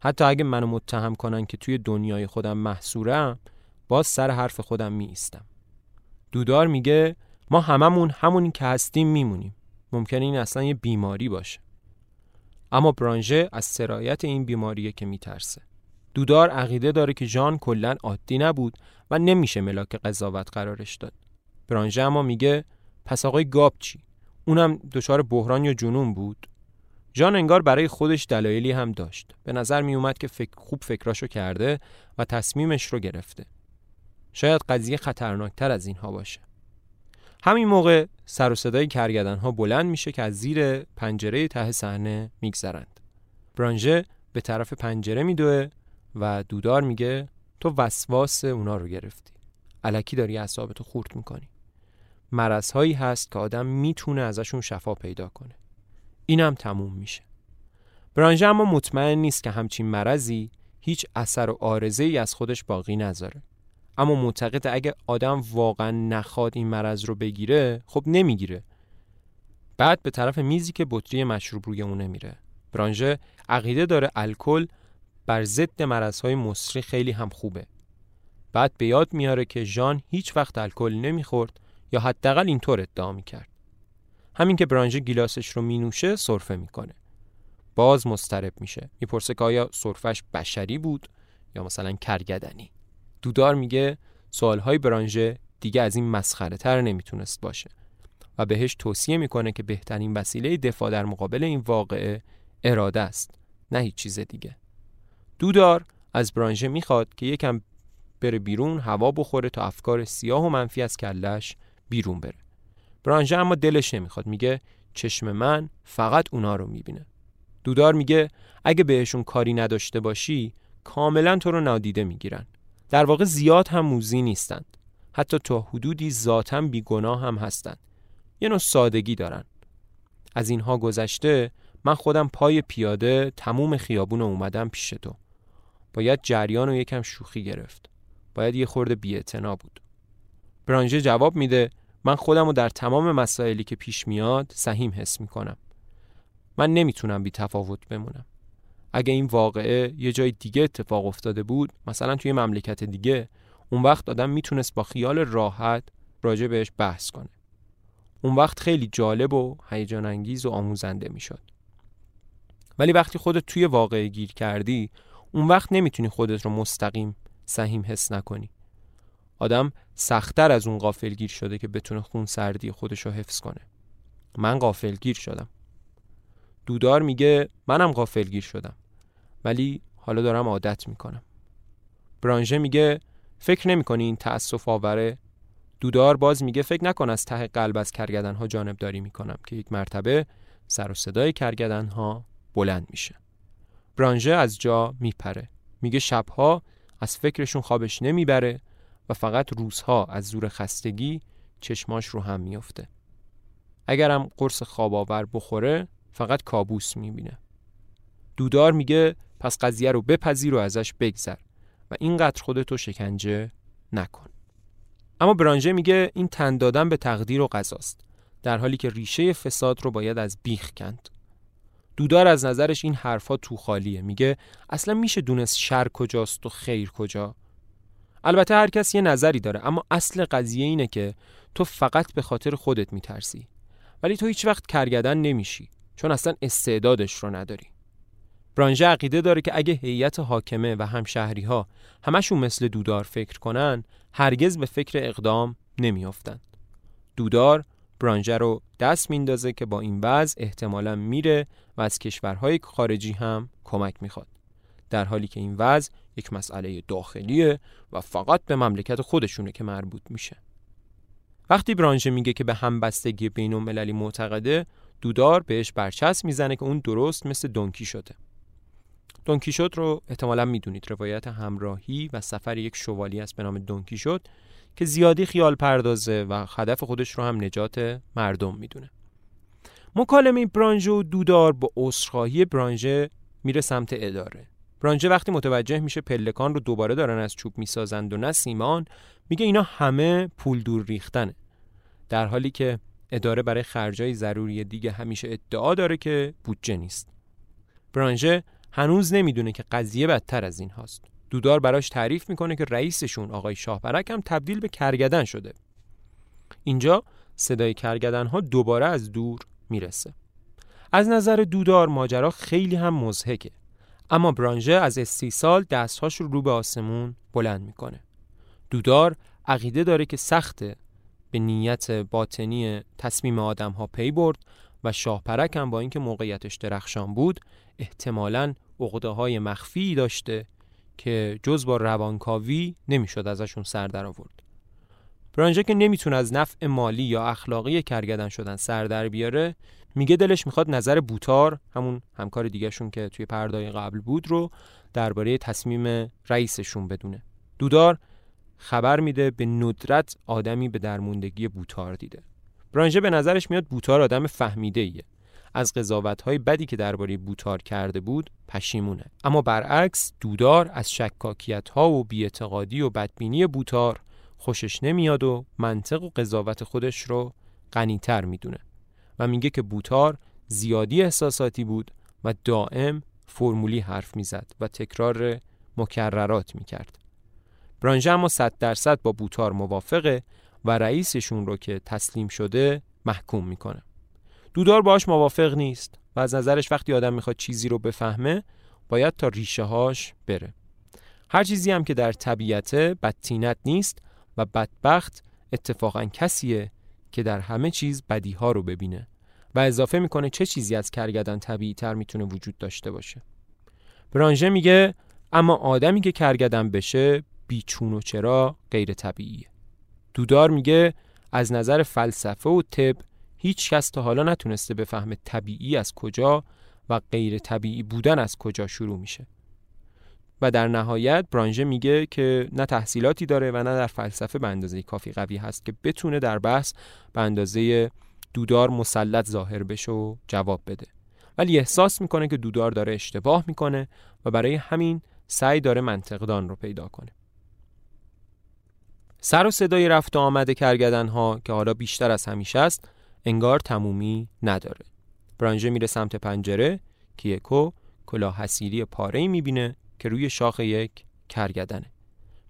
حتی اگه منو متهم کنن که توی دنیای خودم محصورم باز سر حرف خودم می ایستم. دودار میگه ما هممون همونی که هستیم میمونیم. ممکنه این اصلا یه بیماری باشه. اما برانژه از سرایت این بیماریه که میترسه. دودار عقیده داره که ژان کلا عادی نبود و نمیشه ملاک قضاوت قرارش داد. برانژه اما میگه پس آقای گاب چی؟ اونم دچار بحران یا جنون بود؟ جان انگار برای خودش دلایلی هم داشت. به نظر می اومد که فکر خوب فکراشو کرده و تصمیمش رو گرفته. شاید قضیه خطرناکتر از اینها باشه. همین موقع سر و صدای کرگدن ها بلند میشه که از زیر پنجره ته صحنه میگذرند. برانژه به طرف پنجره میدوه و دودار میگه تو وسواس اونا رو گرفتی. علکی داری اعصابتو خورد می‌کنی. مرضهایی هست که آدم می‌تونه ازشون شفا پیدا کنه. اینم تموم میشه. برانژه اما مطمئن نیست که همچین مرضی هیچ اثر و آرزه ای از خودش باقی نذاره. اما معتقد اگه آدم واقعا نخواد این مرض رو بگیره خب نمی‌گیره بعد به طرف میزی که بطری مشروب روی اونه میره برانژه عقیده داره الکل بر ضد مرضهای مصری خیلی هم خوبه. بعد به یاد میاره که ژان هیچ وقت الکل نمی‌خورد یا حداقل اینطور ادعا می‌کرد. همین که برانژه گیلاسش رو مینوشه سرفه می‌کنه. باز مسترب میشه. می‌پرسه که آیا سرفش بشری بود یا مثلا کرگدنی؟ دودار میگه سوالهای برانژه دیگه از این مسخره تر نمی‌تونست باشه و بهش توصیه می‌کنه که بهترین وسیله دفاع در مقابل این واقعه اراده است نه هیچ چیز دیگه. دودار از برانژه می‌خواد که یکم بره بیرون هوا بخوره تا افکار سیاه و منفی از کلش بیرون بره. برانژه اما دلش نمی‌خواد میگه چشم من فقط اونا رو می‌بینه. دودار میگه اگه بهشون کاری نداشته باشی کاملا تو رو نادیده می‌گیرن. در واقع زیاد هم موزی نیستند. حتی تا حدودی ذاتا بیگناه هم هستند. یه نوع سادگی دارن. از اینها گذشته من خودم پای پیاده تموم خیابون اومدم پیش تو. باید جریان رو یکم شوخی گرفت. باید یه خورده بی‌اعتنا بود. برانژه جواب میده من خودم رو در تمام مسائلی که پیش میاد سهیم حس می‌کنم. من نمی‌تونم بی تفاوت بمونم. اگه این واقعه یه جای دیگه اتفاق افتاده بود مثلا توی مملکت دیگه اون وقت آدم می‌تونست با خیال راحت راجع بهش بحث کنه. اون وقت خیلی جالب و هیجان انگیز و آموزنده می‌شد. ولی وقتی خودت توی واقعه گیر کردی اون وقت نمی‌تونی خودت رو مستقیم سهیم حس نکنی. آدم سختتر از اون گیر شده که بتونه خون سردی خودش رو حفظ کنه. من گیر شدم. دودار میگه منم گیر شدم. ولی حالا دارم عادت می‌کنم. برانژه میگه فکر نمی‌کنی این تأسف آوره؟ دودار باز میگه فکر نکن از ته قلب از کرگدن ها جانبداری می‌کنم که یک مرتبه سر و صدای کرگدن ها بلند میشه. برانژه از جا میپره. میگه شبها از فکرشون خوابش نمی‌بره و فقط روزها از زور خستگی چشماش رو هم میفته اگرم قرص خواب آور بخوره فقط کابوس می‌بینه. دودار میگه پس قضیه رو بپذیر و ازش بگذر و اینقدر خودتو شکنجه نکن. اما برانژه میگه این تن دادن به تقدیر و قضاست در حالی که ریشه فساد رو باید از بیخ کند. دودار از نظرش این حرفا تو خالیه. میگه اصلا میشه دونست شر کجاست و خیر کجا؟ البته هر کس یه نظری داره اما اصل قضیه اینه که تو فقط به خاطر خودت میترسی. ولی تو هیچ وقت کرگدن نمیشی چون اصلا استعدادش رو نداری. برانژه عقیده داره که اگه هیئت حاکمه و همشهری ها همشون مثل دودار فکر کنن هرگز به فکر اقدام نمیافتند. دودار برانژه رو دست میندازه که با این وضع احتمالا میره و از کشورهای خارجی هم کمک می‌خواد. در حالی که این وضع یک مسئله داخلیه و فقط به مملکت خودشونه که مربوط میشه. وقتی برانژه میگه که به همبستگی بین المللی معتقده دودار بهش برچسب می‌زنه که اون درست مثل دونکی شده. دونکیشوت رو احتمالا می‌دونید روایت همراهی و سفر یک شوالی است به نام دونکیشوت که زیادی خیال پردازه و هدف خودش رو هم نجات مردم می‌دونه. مکالمه برانژه و دودار با عذرخواهی برانژه میره سمت اداره. برانژه وقتی متوجه میشه پلکان رو دوباره دارن از چوب می‌سازند و نه سیمان میگه اینا همه پول دور ریختنه. در حالی که اداره برای خرجای ضروری دیگه همیشه ادعا داره که بودجه نیست. برانژه هنوز نمی‌دونه که قضیه بدتر از این هاست. دودار براش تعریف می‌کنه که رئیسشون آقای شاهبرک هم تبدیل به کرگدن شده. اینجا صدای کرگدن ها دوباره از دور می‌رسه. از نظر دودار ماجرا خیلی هم مزهکه اما برانژه از استیصال دستهاش رو رو به آسمون بلند می‌کنه. دودار عقیده داره که سخته به نیت باطنی تصمیم آدم ها پی برد و شاهپرک هم با اینکه موقعیتش درخشان بود احتمالاً عقده های مخفی داشته که جز با روانکاوی نمی‌شد ازشون سر در آورد. برانژه که نمی‌تونه از نفع مالی یا اخلاقی کرگدن شدن سر در بیاره میگه دلش می‌خواد نظر بوتار همون همکار دیگهشون که توی پردای قبل بود رو درباره تصمیم رئیسشون بدونه. دودار خبر میده به ندرت آدمی به درموندگی بوتار دیده. برانژه به نظرش میاد بوتار آدم فهمیده ایه از های بدی که درباره بوتار کرده بود پشیمونه. اما برعکس دودار از شکاکیت ها و بیاعتقادی و بدبینی بوتار خوشش نمیاد و منطق و قضاوت خودش رو غنیتر می‌دونه و میگه که بوتار زیادی احساساتی بود و دائم فرمولی حرف می‌زد و تکرار مکررات می‌کرد. برانژه اما صد درصد با بوتار موافقه و رئیسشون رو که تسلیم شده محکوم می‌کنه. دودار باش موافق نیست و از نظرش وقتی آدم می‌خواد چیزی رو بفهمه باید تا ریشه هاش بره. هر چیزی هم که در طبیعت بدتینت نیست و بدبخت اتفاقا کسیه که در همه چیز بدی ها رو ببینه و اضافه می‌کنه چه چیزی از کرگدن طبیعی تر می‌تونه وجود داشته باشه. برانژه میگه اما آدمی که کرگدن بشه بیچون و چرا غیر طبیعیه. دودار میگه از نظر فلسفه و طب هیچ کس تا حالا نتونسته بفهمه طبیعی از کجا و غیر طبیعی بودن از کجا شروع میشه. و در نهایت برانژه میگه که نه تحصیلاتی داره و نه در فلسفه به اندازه کافی قوی هست که بتونه در بحث به اندازه دودار مسلط ظاهر بشه و جواب بده. ولی احساس می‌کنه که دودار داره اشتباه می‌کنه و برای همین سعی داره منطقدان رو پیدا کنه. سر و صدای رفت و آمد کرگدن ها که حالا بیشتر از همیشه است انگار تمومی نداره. برانژه میره سمت پنجره کیکو کلاه حسیری پاره می‌بینه که روی شاخ یک کرگدنه.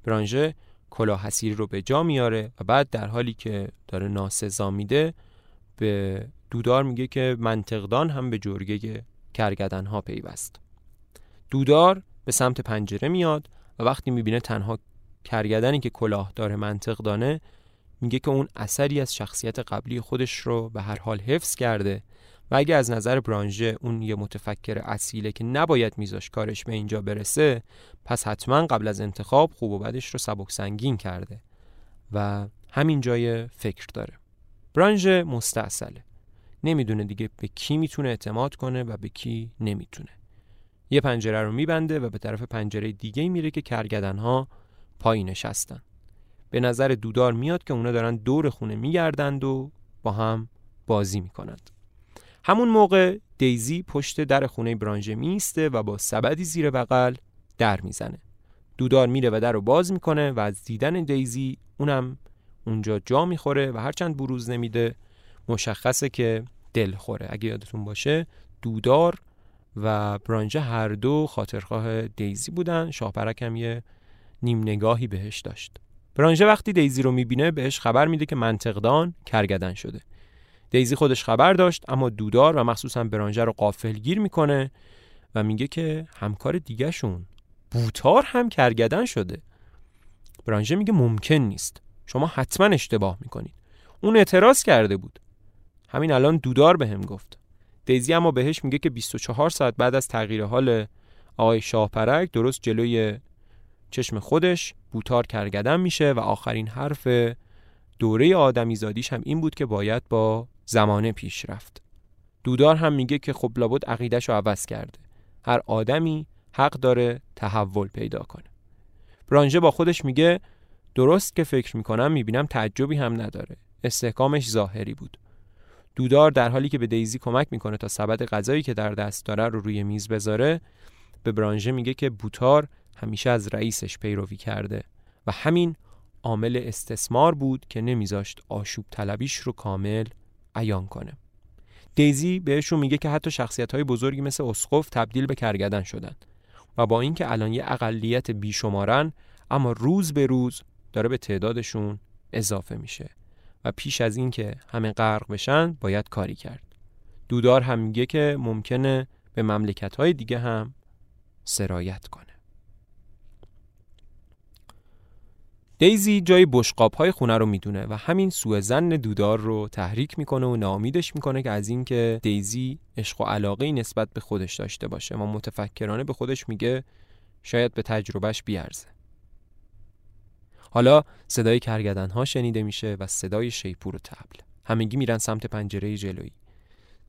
برانژه کلاه حسیری رو به جا میاره و بعد در حالی که داره ناسزا میده به دودار میگه که منطقدان هم به جرگه کرگدن ها پیوست. دودار به سمت پنجره میاد و وقتی می‌بینه تنها کرگدنی که کلاه داره منطق دانه میگه که اون اثری از شخصیت قبلی خودش رو به هر حال حفظ کرده و اگه از نظر برانژه اون یه متفکر اصیله که نباید میذاش کارش به اینجا برسه پس حتما قبل از انتخاب خوب و بدش رو سبک سنگین کرده و همین جای فکر داره. برانژه مستاصله. نمی‌دونه دیگه به کی می‌تونه اعتماد کنه و به کی نمی‌تونه. یه پنجره رو میبنده و به طرف پنجره دیگه میره که کرگدن ها پایین نشستن به نظر دودار میاد که اونا دارن دور خونه میگردند و با هم بازی می‌کنند. همون موقع دیزی پشت در خونه برانژه میسته و با سبدی زیر بغل در می‌زنه. دودار میره و در رو باز می‌کنه و از دیدن دیزی اونم اونجا جا می‌خوره و هرچند بروز نمیده مشخصه که دل خوره. اگه یادتون باشه دودار و برانژه هر دو خاطرخواه دیزی بودن. شاهپرک هم یه نیم نگاهی بهش داشت. برانژه وقتی دیزی رو می‌بینه بهش خبر میده که منطقدان کرگدن شده. دیزی خودش خبر داشت اما دودار و مخصوصا برانژه رو قافل گیر می‌کنه و میگه که همکار دیگهشون بوتار هم کرگدن شده. برانژه میگه ممکن نیست. شما حتما اشتباه می‌کنید. اون اعتراض کرده بود. همین الان دودار به هم گفت. دیزی اما بهش میگه که 24 ساعت بعد از تغییر حال آقای شاهپرک درست جلوی چشم خودش بوتار کرگدن میشه و آخرین حرف دوره آدمی زادیش هم این بود که باید با زمانه پیش رفت. دودار هم میگه که خب لابد عقیدش رو عوض کرده. هر آدمی حق داره تحول پیدا کنه. برانژه با خودش میگه درست که فکر می‌کنم می‌بینم تعجبی هم نداره. استحکامش ظاهری بود. دودار در حالی که به دیزی کمک می‌کنه تا سبد غذایی که در دست داره رو روی میز بذاره به برانژه میگه که بوتار همیشه از رئیسش پیروی کرده و همین عامل استثمار بود که نمیذاشت آشوب طلبیش رو کامل عیان کنه. دیزی بهشون میگه که حتی شخصیت های بزرگی مثل اسقف تبدیل به کرگدن شدن و با اینکه الان یه اقلیت بیشمارن اما روز به روز داره به تعدادشون اضافه میشه و پیش از اینکه همه غرق بشن باید کاری کرد. دودار هم میگه که ممکنه به مملکت های دیگه هم سرایت کنه. دیزی جای بشقاب های خونه رو می‌دونه و همین سوء زن دودار رو تحریک می‌کنه و نامیدش می‌کنه که از اینکه دیزی عشق و علاقه نسبت به خودش داشته باشه. و متفکرانه به خودش میگه شاید به تجربهش بیارزه. حالا صدای کرگدن ها شنیده میشه و صدای شیپور و تبل همگی میرن سمت پنجره جلویی.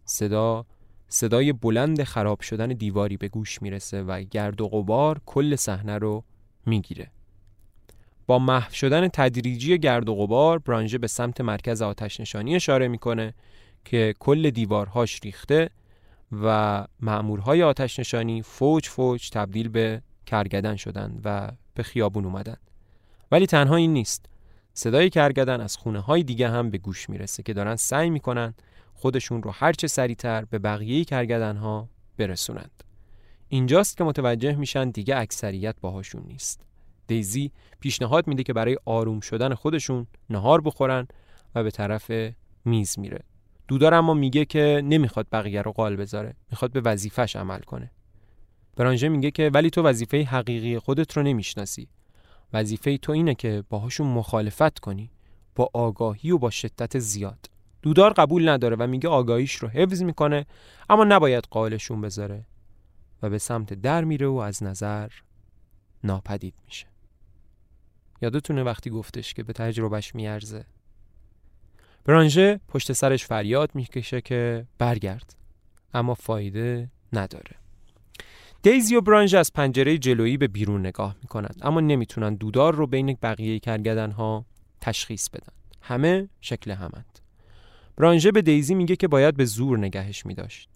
صدا صدای بلند خراب شدن دیواری به گوش می‌رسه و گرد و غبار کل صحنه رو می‌گیره. با محو شدن تدریجی گرد و غبار برانژه به سمت مرکز آتش نشانی اشاره می‌کنه که کل دیوارهاش ریخته و مأمورهای آتش نشانی فوج فوج تبدیل به کرگدن شدن و به خیابون اومدن. ولی تنها این نیست. صدای کرگدن از خونه های دیگه هم به گوش می‌رسه که دارن سعی می‌کنن خودشون رو هرچه سریعتر به بقیه کرگدن ها برسونند. اینجاست که متوجه میشن دیگه اکثریت باهاشون نیست. دیزی پیشنهاد میده که برای آروم شدن خودشون نهار بخورن و به طرف میز میره. دودار اما میگه که نمی‌خواد بقیه رو قال بذاره می‌خواد به وظیفش عمل کنه. برانژه میگه که ولی تو وظیفه حقیقی خودت رو نمی‌شناسی. وظیفه تو اینه که باهاشون مخالفت کنی با آگاهی و با شدت زیاد. دودار قبول نداره و میگه آگاهیش رو حفظ می‌کنه اما نباید قالشون بذاره و به سمت در میره و از نظر ناپدید میشه. یادتونه وقتی گفتش که به تجربهش میارزه. برانژه پشت سرش فریاد می‌کشه که برگرد اما فایده نداره. دیزی و برانژ از پنجره جلویی به بیرون نگاه می‌کنند اما نمی‌تونن دودار رو بین بقیه کرگدن ها تشخیص بدن. همه شکل همند. برانژه به دیزی میگه که باید به زور نگهش میداشت.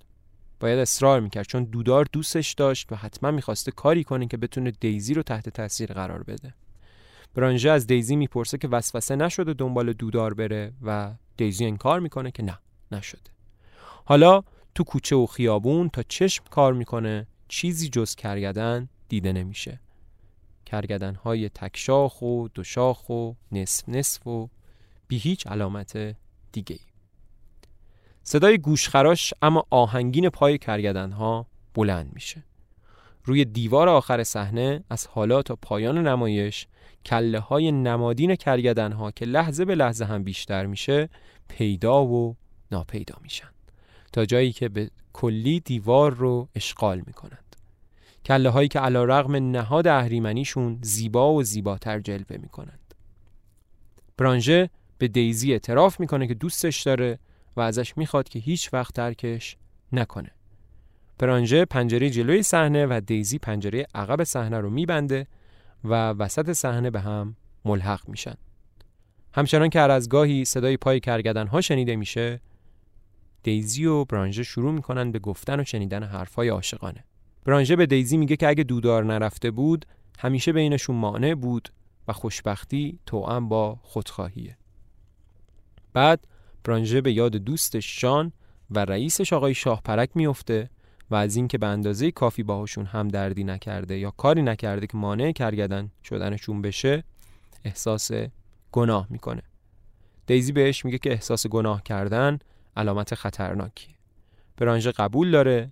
باید اصرار می‌کرد چون دودار دوستش داشت و حتما می‌خواسته کاری کنه که بتونه دیزی رو تحت تاثیر قرار بده. برانژه از دیزی می‌پرسه که وسوسه نشده دنبال دودار بره و دیزی انکار می‌کنه که نه نشده. حالا تو کوچه و خیابون تا چشم کار می‌کنه چیزی جز کرگدن دیده نمیشه. کرگدن های تکشاخ و دوشاخ و نصف نصف و بی هیچ علامت دیگه ای. صدای گوشخراش اما آهنگین پای کرگدن ها بلند میشه. روی دیوار آخر صحنه از حالا تا پایان نمایش کله های نمادین کرگدن ها که لحظه به لحظه هم بیشتر میشه پیدا و ناپیدا میشن. تا جایی که به کلی دیوار رو اشغال می‌کنند. کله هایی که علا رغم نهاد اهریمنیشون زیبا و زیباتر جلوه می‌کنند. برانژه به دیزی اعتراف می‌کنه که دوستش داره و ازش می‌خواد که هیچ وقت ترکش نکنه. برانژه پنجره جلوی صحنه و دیزی پنجره عقب صحنه رو میبنده و وسط صحنه به هم ملحق میشن. همچنان که از گاهی صدای پای کرگدن ها شنیده میشه دیزی و برانژه شروع می‌کنن به گفتن و شنیدن حرفای عاشقانه. برانژه به دیزی میگه که اگه دودار نرفته بود همیشه بینشون مانع بود و خوشبختی توأم با خودخواهیه. بعد برانژه به یاد دوستش شان و رئیسش آقای شاه پرک میفته و از اینکه به اندازه کافی باهاشون هم دردی نکرده یا کاری نکرده که مانع کرگدن شدنشون بشه احساس گناه می‌کنه. دیزی بهش میگه که احساس گناه کردن علامت خطرناکیه. برانژه قبول داره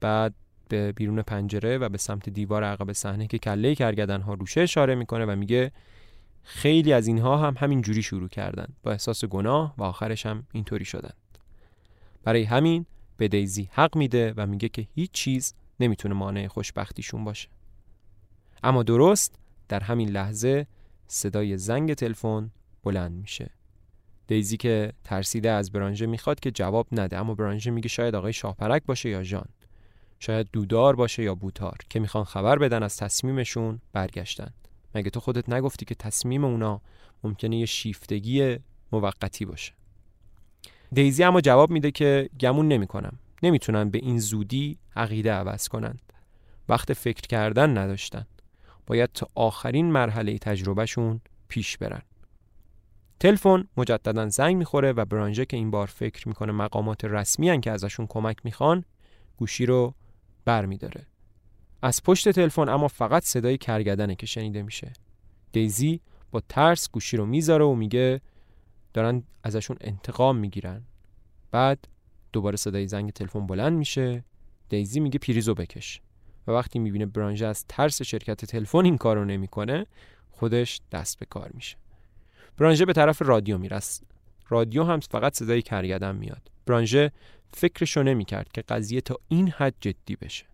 بعد به بیرون پنجره و به سمت دیوار عقب صحنه که کله کرگدن ها روشه اشاره می‌کنه و میگه خیلی از اینها هم همین جوری شروع کردن. با احساس گناه و آخرش هم اینطوری شدن. برای همین به دیزی حق میده و میگه که هیچ چیز نمی‌تونه مانع خوشبختیشون باشه. اما درست در همین لحظه صدای زنگ تلفن بلند میشه. دیزی که ترسیده از برانژه می‌خواد که جواب نده اما برانژه میگه شاید آقای شاهپرک باشه یا ژان. شاید دودار باشه یا بوتار که می‌خوان خبر بدن از تصمیمشون برگشتن. مگه تو خودت نگفتی که تصمیم اونا ممکنه یه شیفتگی موقتی باشه؟ دیزی اما جواب میده که گمون نمی‌کنم. نمی‌تونن به این زودی عقیده عوض کنند. وقت فکر کردن نداشتن. باید تا آخرین مرحله تجربهشون پیش برن. تلفن مجددا زنگ می‌خوره و برانژه که این بار فکر می‌کنه مقامات رسمی هن که ازشون کمک می‌خوان گوشی رو بر میداره از پشت تلفن اما فقط صدای کرگدنه که شنیده میشه. دیزی با ترس گوشی رو می‌ذاره و میگه دارن ازشون انتقام می‌گیرن. بعد دوباره صدای زنگ تلفن بلند میشه. دیزی میگه پریزو بکش. و وقتی می‌بینه برانژه از ترس شرکت تلفن این کارو نمی‌کنه خودش دست به کار میشه. برانژه به طرف رادیو می‌رسه رادیو هم فقط صدای کرگدن میاد. برانژه فکرشو نمی‌کرد که قضیه تا این حد جدی بشه.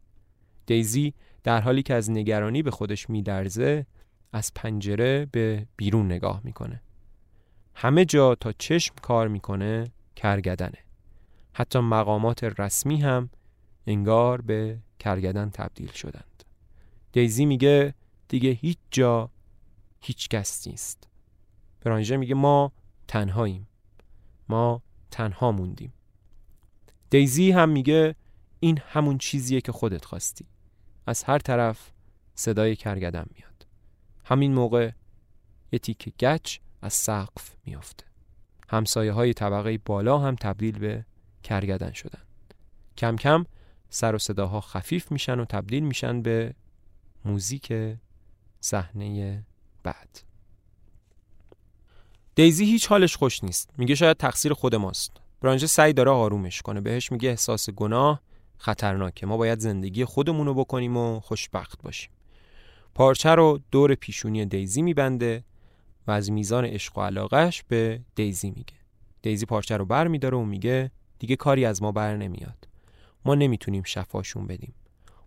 دیزی در حالی که از نگرانی به خودش میدرزه از پنجره به بیرون نگاه می‌کنه. همه جا تا چشم کار می‌کنه کرگدنه. حتی مقامات رسمی هم انگار به کرگدن تبدیل شدند. دیزی میگه دیگه هیچ جا هیچ کس نیست. برانژه میگه ما تنهاییم. ما تنها موندیم. دیزی هم میگه این همون چیزیه که خودت خواستی. از هر طرف صدای کرگدن میاد. همین موقع یه تیک گچ از سقف میافته. همسایه های طبقه بالا هم تبدیل به کرگدن شدن. کم کم سر و صداها خفیف میشن و تبدیل میشن به موزیک صحنه بعد. دیزی هیچ حالش خوش نیست. میگه شاید تقصیر خود ماست. برانژه سعی داره آرومش کنه. بهش میگه احساس گناه خطرناکه. ما باید زندگی خودمون رو بکنیم و خوشبخت باشیم. پارچه رو دور پیشونی دیزی میبنده. و از میزان عشق و علاقهش به دیزی میگه. دیزی پارچه رو بر میداره و میگه دیگه کاری از ما بر نمیاد. ما نمی‌تونیم شفاشون بدیم.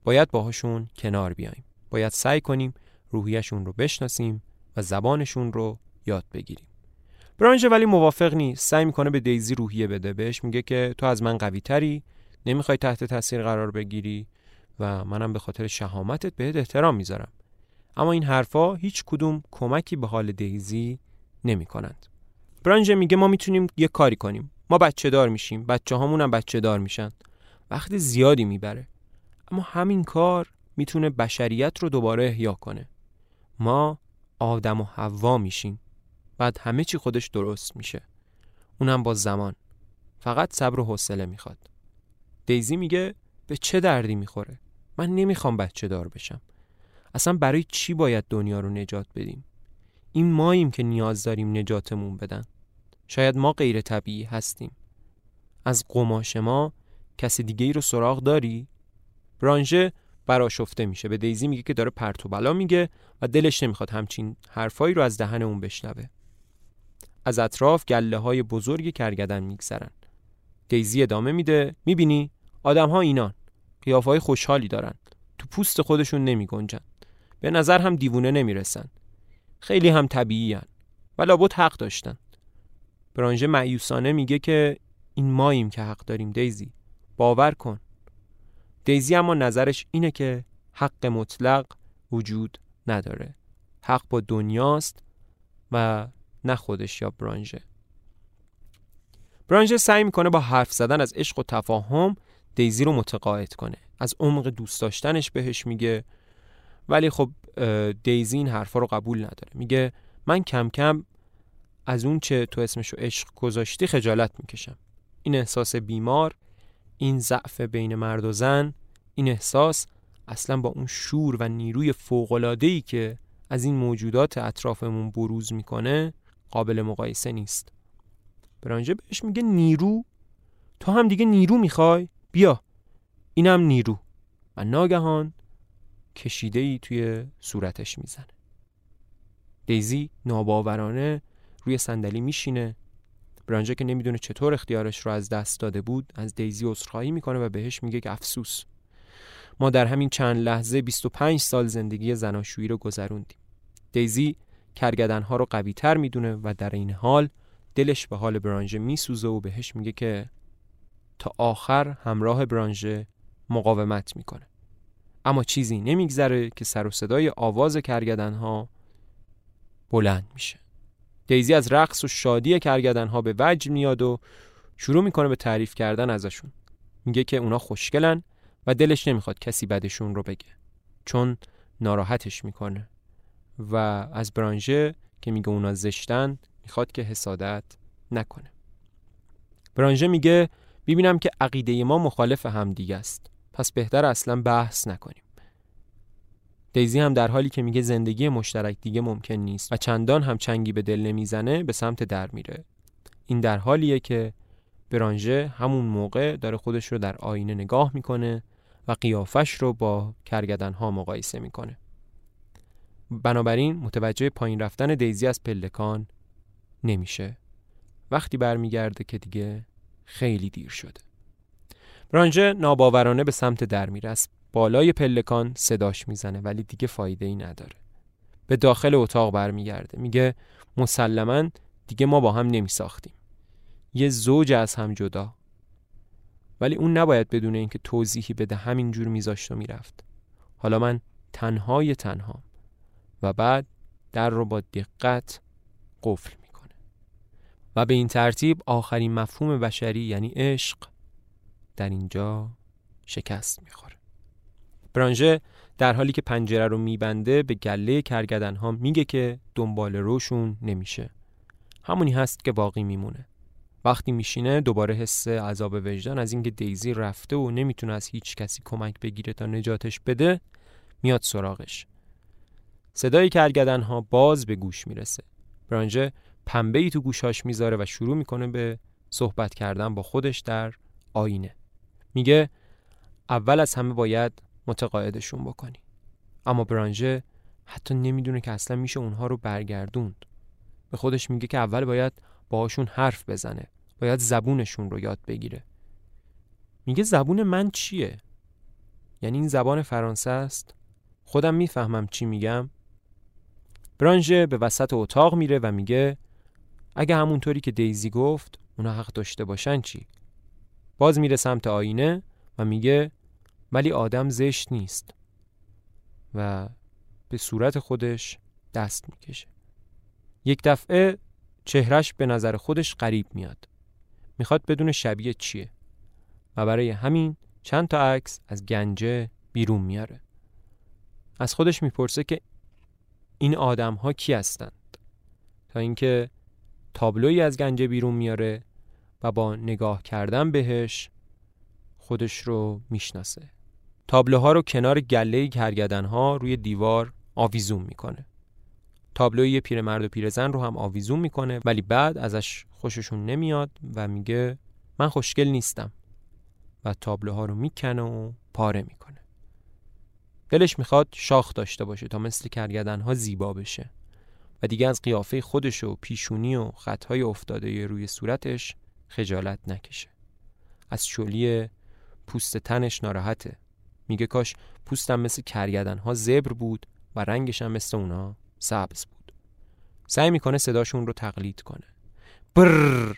باید باهاشون کنار بیایم. باید سعی کنیم روحیشون رو بشناسیم و زبانشون رو یاد بگیریم. برانژه ولی موافق نیست. سعی می‌کنه به دیزی روحیه بده. بهش میگه که تو از من قوی تری نمی‌خوای تحت تاثیر قرار بگیری و منم به خاطر شهامتت بهت احترام می‌ذارم. اما این حرفا هیچ کدوم کمکی به حال دیزی نمی کنند. برانژه میگه ما می‌تونیم یه کاری کنیم. ما بچه دار میشیم. بچه هامون هم بچه دار میشن. وقت زیادی می‌بره. اما همین کار می‌تونه بشریت رو دوباره احیا کنه. ما آدم و حوا میشیم. بعد همه چی خودش درست میشه. اونم با زمان. فقط صبر و حوصله می‌خواد. دیزی میگه به چه دردی می‌خوره؟ من نمی‌خوام بچه دار بشم اصلا برای چی باید دنیا رو نجات بدیم؟ این ماییم که نیاز داریم نجاتمون بدن. شاید ما غیر طبیعی هستیم. از قماش ما کسی دیگه ای رو سراغ داری؟ برانژه براشفته میشه. به دیزی میگه که داره پرت و بلا میگه و دلش نمی‌خواد همچین حرفایی رو از دهن اون بشنوه. از اطراف گله های بزرگ کرگدن میگذرن. دیزی ادامه میده. می‌بینی؟ آدم ها اینان. قیافه های خوشحالی دارن. تو پوست خودشون نمی گنجن. به نظر هم دیوونه نمی‌رسن. خیلی هم طبیعی هن. و لابد حق داشتن. برانژه معیوسانه میگه که این ماییم که حق داریم دیزی. باور کن. دیزی اما نظرش اینه که حق مطلق وجود نداره. حق با دنیاست و نه خودش یا برانژه. برانژه سعی می‌کنه با حرف زدن از عشق و تفاهم دیزی رو متقاعد کنه. از عمق دوست داشتنش بهش میگه. ولی خب دیزی این حرفا رو قبول نداره. میگه من کم کم از اون چه تو اسمشو عشق گذاشتی خجالت می‌کشم. این احساس بیمار این ضعف بین مرد و زن این احساس اصلا با اون شور و نیروی فوقلادهی که از این موجودات اطرافمون بروز می‌کنه قابل مقایسه نیست. برانجه بهش میگه نیرو. تو هم دیگه نیرو می‌خوای؟ بیا. اینم نیرو. و ناگهان کشیده ای توی صورتش می‌زنه. دیزی ناباورانه روی صندلی میشینه. برانجا که نمی‌دونه چطور اختیارش رو از دست داده بود از دیزی عذرخواهی می‌کنه و بهش میگه که افسوس. ما در همین چند لحظه 25 سال زندگی زناشویی رو گذروندیم. دیزی کرگدنها رو قوی تر می‌دونه و در این حال دلش به حال برانژه میسوزه و بهش میگه که تا آخر همراه برانژه مقاومت می‌کنه. اما چیزی نمیگذره که سر و صدای آواز کرگدنها بلند میشه. دیزی از رقص و شادی کرگدنها به وجه میاد و شروع می‌کنه به تعریف کردن ازشون. میگه که اونا خوشگلن و دلش نمی‌خواد کسی بدشون رو بگه چون ناراحتش می‌کنه. و از برانژه که میگه اونا زشتن می‌خواد که حسادت نکنه. برانژه میگه ببینم که عقیده ما مخالف هم دیگه است. پس بهتر اصلا بحث نکنیم. دیزی هم در حالی که میگه زندگی مشترک دیگه ممکن نیست و چندان هم چنگی به دل نمی‌زنه به سمت در میره. این در حالیه که برانژه همون موقع داره خودش رو در آینه نگاه می‌کنه و قیافش رو با کرگدن ها مقایسه می‌کنه. بنابراین متوجه پایین رفتن دیزی از پلکان نمیشه. وقتی برمیگرده که دیگه خیلی دیر شده. برانژه ناباورانه به سمت در میره از بالای پلکان صداش می‌زنه ولی دیگه فایده ای نداره. به داخل اتاق برمیگرده. میگه مسلما دیگه ما با هم نمیساختیم. یه زوج از هم جدا. ولی اون نباید بدون اینکه توضیحی بده همینجور میذاشت و می‌رفت. حالا من تنهای تنها و بعد در رو با دقت قفل می‌کنه. و به این ترتیب آخرین مفهوم بشری یعنی عشق در اینجا شکست می‌خوره. برانژه در حالی که پنجره رو میبنده به گله کرگدن ها میگه که دنبال روشون نمیشه. همونی هست که باقی میمونه. وقتی میشینه دوباره حس عذاب وجدان از اینکه دیزی رفته و نمی‌تونه از هیچ کسی کمک بگیره تا نجاتش بده میاد سراغش. صدای کرگدن ها باز به گوش می‌رسه. برانژه پنبه ای تو گوشاش می‌ذاره و شروع می‌کنه به صحبت کردن با خودش در آینه. میگه اول از همه باید متقاعدشون بکنی. اما برانژه حتی نمی‌دونه که اصلا میشه اونها رو برگردوند. به خودش میگه که اول باید باهاشون حرف بزنه. باید زبونشون رو یاد بگیره. میگه زبون من چیه؟ یعنی این زبان فرانسه است؟ خودم می‌فهمم چی میگم. برانژه به وسط اتاق میره و میگه اگه همونطوری که دیزی گفت اونا حق داشته باشن چی؟ باز میره سمت آینه و میگه ولی آدم زشت نیست و به صورت خودش دست می‌کشه. یک دفعه چهرش به نظر خودش غریب میاد. می‌خواد بدون شبیه چیه. و برای همین چند تا عکس از گنجه بیرون میاره. از خودش می‌پرسه که این آدم ها کی هستند؟ تا اینکه تابلوی از گنجه بیرون میاره و با نگاه کردن بهش خودش رو می‌شناسه. تابلوها رو کنار گله کرگدن ها روی دیوار آویزون می‌کنه. تابلوی پیرمرد و پیرزن رو هم آویزون می‌کنه ولی بعد ازش خوششون نمیاد و میگه من خوشگل نیستم. و تابلوها رو می‌کنه و پاره می‌کنه. دلش می‌خواد شاخ داشته باشه تا مثل کرگدن ها زیبا بشه. و دیگه از قیافه خودش و پیشونی و خطهای افتاده روی صورتش خجالت نکشه. از شلی پوست تنش ناراحته. میگه کاش پوستم مثل کرگدن ها زبر بود و رنگش هم مثل اونا سبز بود. سعی می‌کنه صداشون رو تقلید کنه. بر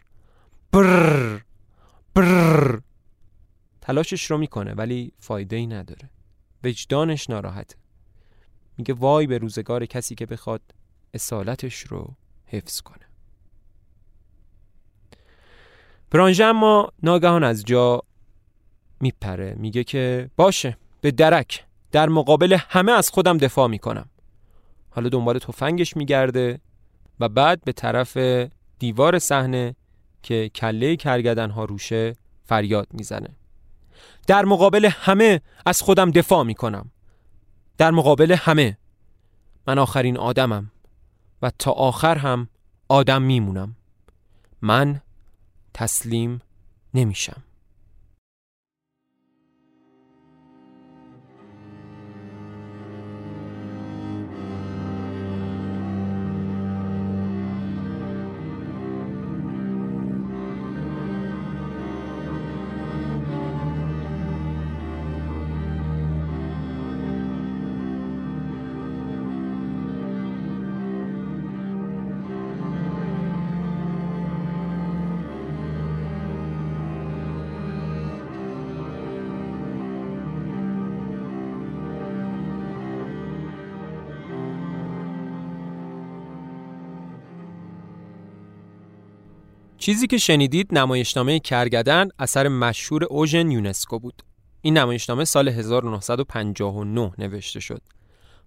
بر بر تلاشش رو می‌کنه ولی فایده ای نداره. وجدانش ناراحته. میگه وای به روزگار کسی که بخواد اصالتش رو حفظ کنه. برانژه اما ناگهان از جا میپره. میگه که باشه به درک. در مقابل همه از خودم دفاع می‌کنم. حالا دنبال تفنگش میگرده و بعد به طرف دیوار صحنه که کله کرگدن ها روشه فریاد می‌زنه. در مقابل همه از خودم دفاع می‌کنم. در مقابل همه. من آخرین آدمم و تا آخر هم آدم میمونم. من تسلیم نمیشم. چیزی که شنیدید نمایشنامه کرگدن اثر مشهور اوژن یونسکو بود. این نمایشنامه سال 1959 نوشته شد.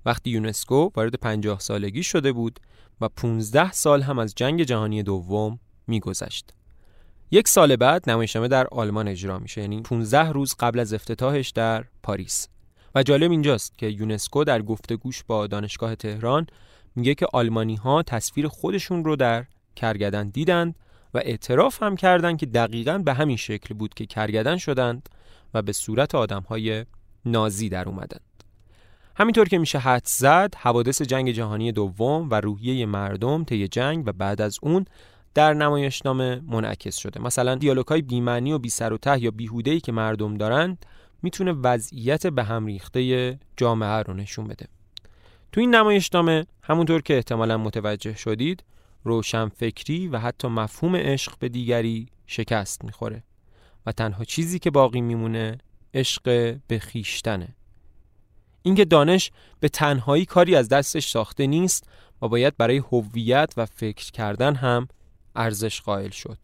وقتی یونسکو وارد 50 سالگی شده بود و 15 سال هم از جنگ جهانی دوم میگذشت. یک سال بعد نمایشنامه در آلمان اجرا میشه یعنی 15 روز قبل از افتتاحش در پاریس. و جالب اینجاست که یونسکو در گفتگوش با دانشگاه تهران میگه که آلمانی ها تصویر خودشون رو در کرگدن دیدند و اعتراف هم کردند که دقیقا به همین شکل بود که کرگدن شدند و به صورت آدم های نازی در اومدند. همینطور که میشه حد زد حوادث جنگ جهانی دوم و روحیه مردم طی جنگ و بعد از اون در نمایشنامه منعکس شده مثلا دیالوگ های بیمعنی و بی و ته یا بیهوده که مردم دارند می‌تونه وضعیت به هم ریخته جامعه رو نشون بده تو این نمایشنامه همونطور که احتمالا متوجه شدید روشنفکری و حتی مفهوم عشق به دیگری شکست می‌خوره و تنها چیزی که باقی میمونه عشق به خیشتنه. اینکه دانش به تنهایی کاری از دستش ساخته نیست و باید برای هویت و فکر کردن هم ارزش قائل شد.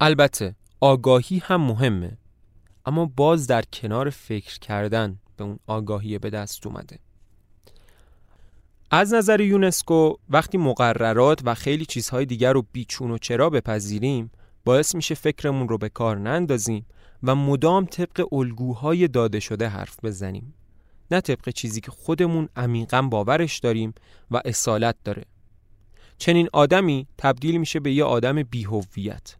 البته آگاهی هم مهمه اما باز در کنار فکر کردن به اون آگاهی به دست اومده. از نظر یونسکو وقتی مقررات و خیلی چیزهای دیگر رو بیچون و چرا بپذیریم باعث میشه فکرمون رو به کار نندازیم و مدام طبق الگوهای داده شده حرف بزنیم. نه طبق چیزی که خودمون عمیقا باورش داریم و اصالت داره. چنین آدمی تبدیل میشه به یه آدم بیهویت.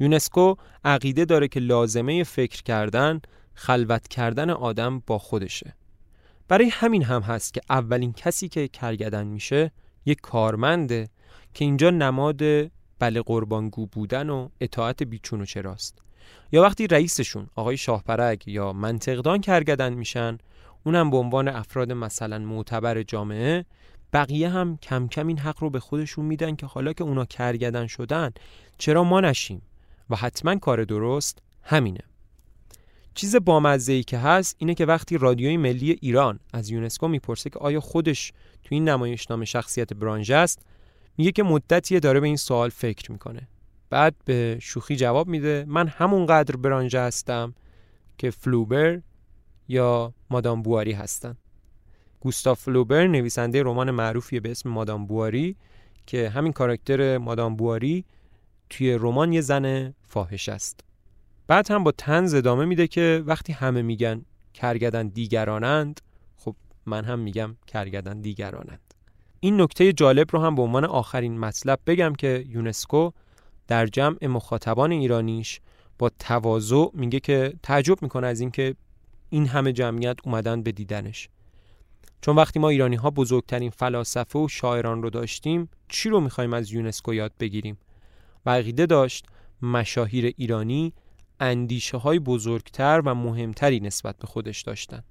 یونسکو عقیده داره که لازمه فکر کردن خلوت کردن آدم با خودشه. برای همین هم هست که اولین کسی که کرگدن میشه یک کارمنده که اینجا نماد بله قربانگو بودن و اطاعت بیچون و چراست. یا وقتی رئیسشون آقای شاهپرگ یا منطقدان کرگدن میشن اونم به عنوان افراد مثلا معتبر جامعه بقیه هم کم کم این حق رو به خودشون میدن که حالا که اونا کرگدن شدن چرا ما نشیم؟ و حتما کار درست همینه. چیز بامزه ای که هست اینه که وقتی رادیوی ملی ایران از یونسکو می‌پرسه که آیا خودش تو این نمایشنامه شخصیت برانژ است میگه که مدتیه داره به این سوال فکر می‌کنه. بعد به شوخی جواب میده من همونقدر برانژ هستم که فلوبر یا مادام بواری هستن. گوستاف فلوبر نویسنده رمان معروفی به اسم مادام بواری که همین کاراکتر مادام بواری توی رمان یه زن فاحش است. بعد هم با تنز ادامه میده که وقتی همه میگن کرگدن دیگرانند خب من هم میگم کرگدن دیگرانند. این نکته جالب رو هم به عنوان آخرین مطلب بگم که یونسکو در جمع مخاطبان ایرانیش با تواضع میگه که تعجب می‌کنه از اینکه این همه جمعیت اومدن به دیدنش. چون وقتی ما ایرانی ها بزرگترین فلاسفه و شاعران رو داشتیم چی رو می‌خوایم از یونسکو یاد بگیریم؟ و عقیده داشت مشاهیر ایرانی اندیشه های بزرگتر و مهمتری نسبت به خودش داشتن.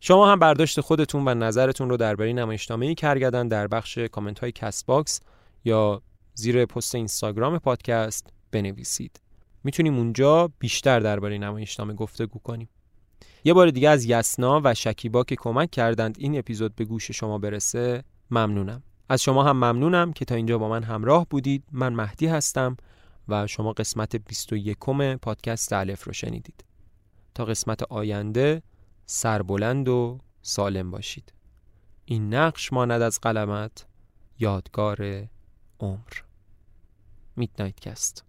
شما هم برداشت خودتون و نظرتون رو درباره نمایشنامه کرگدن در بخش کامنت های Castbox یا زیر پست اینستاگرام پادکست بنویسید. می‌تونیم اونجا بیشتر درباره نمایشنامه گفتگو کنیم. یه بار دیگه از یسنا و شکیبا که کمک کردند این اپیزود به گوش شما برسه ممنونم. از شما هم ممنونم که تا اینجا با من همراه بودید. من مهدی هستم. و شما قسمت 21 پادکست الف رو شنیدید. تا قسمت آینده سربلند و سالم باشید. این نقش ماند از قلمت یادگار عمر. میدنایت کست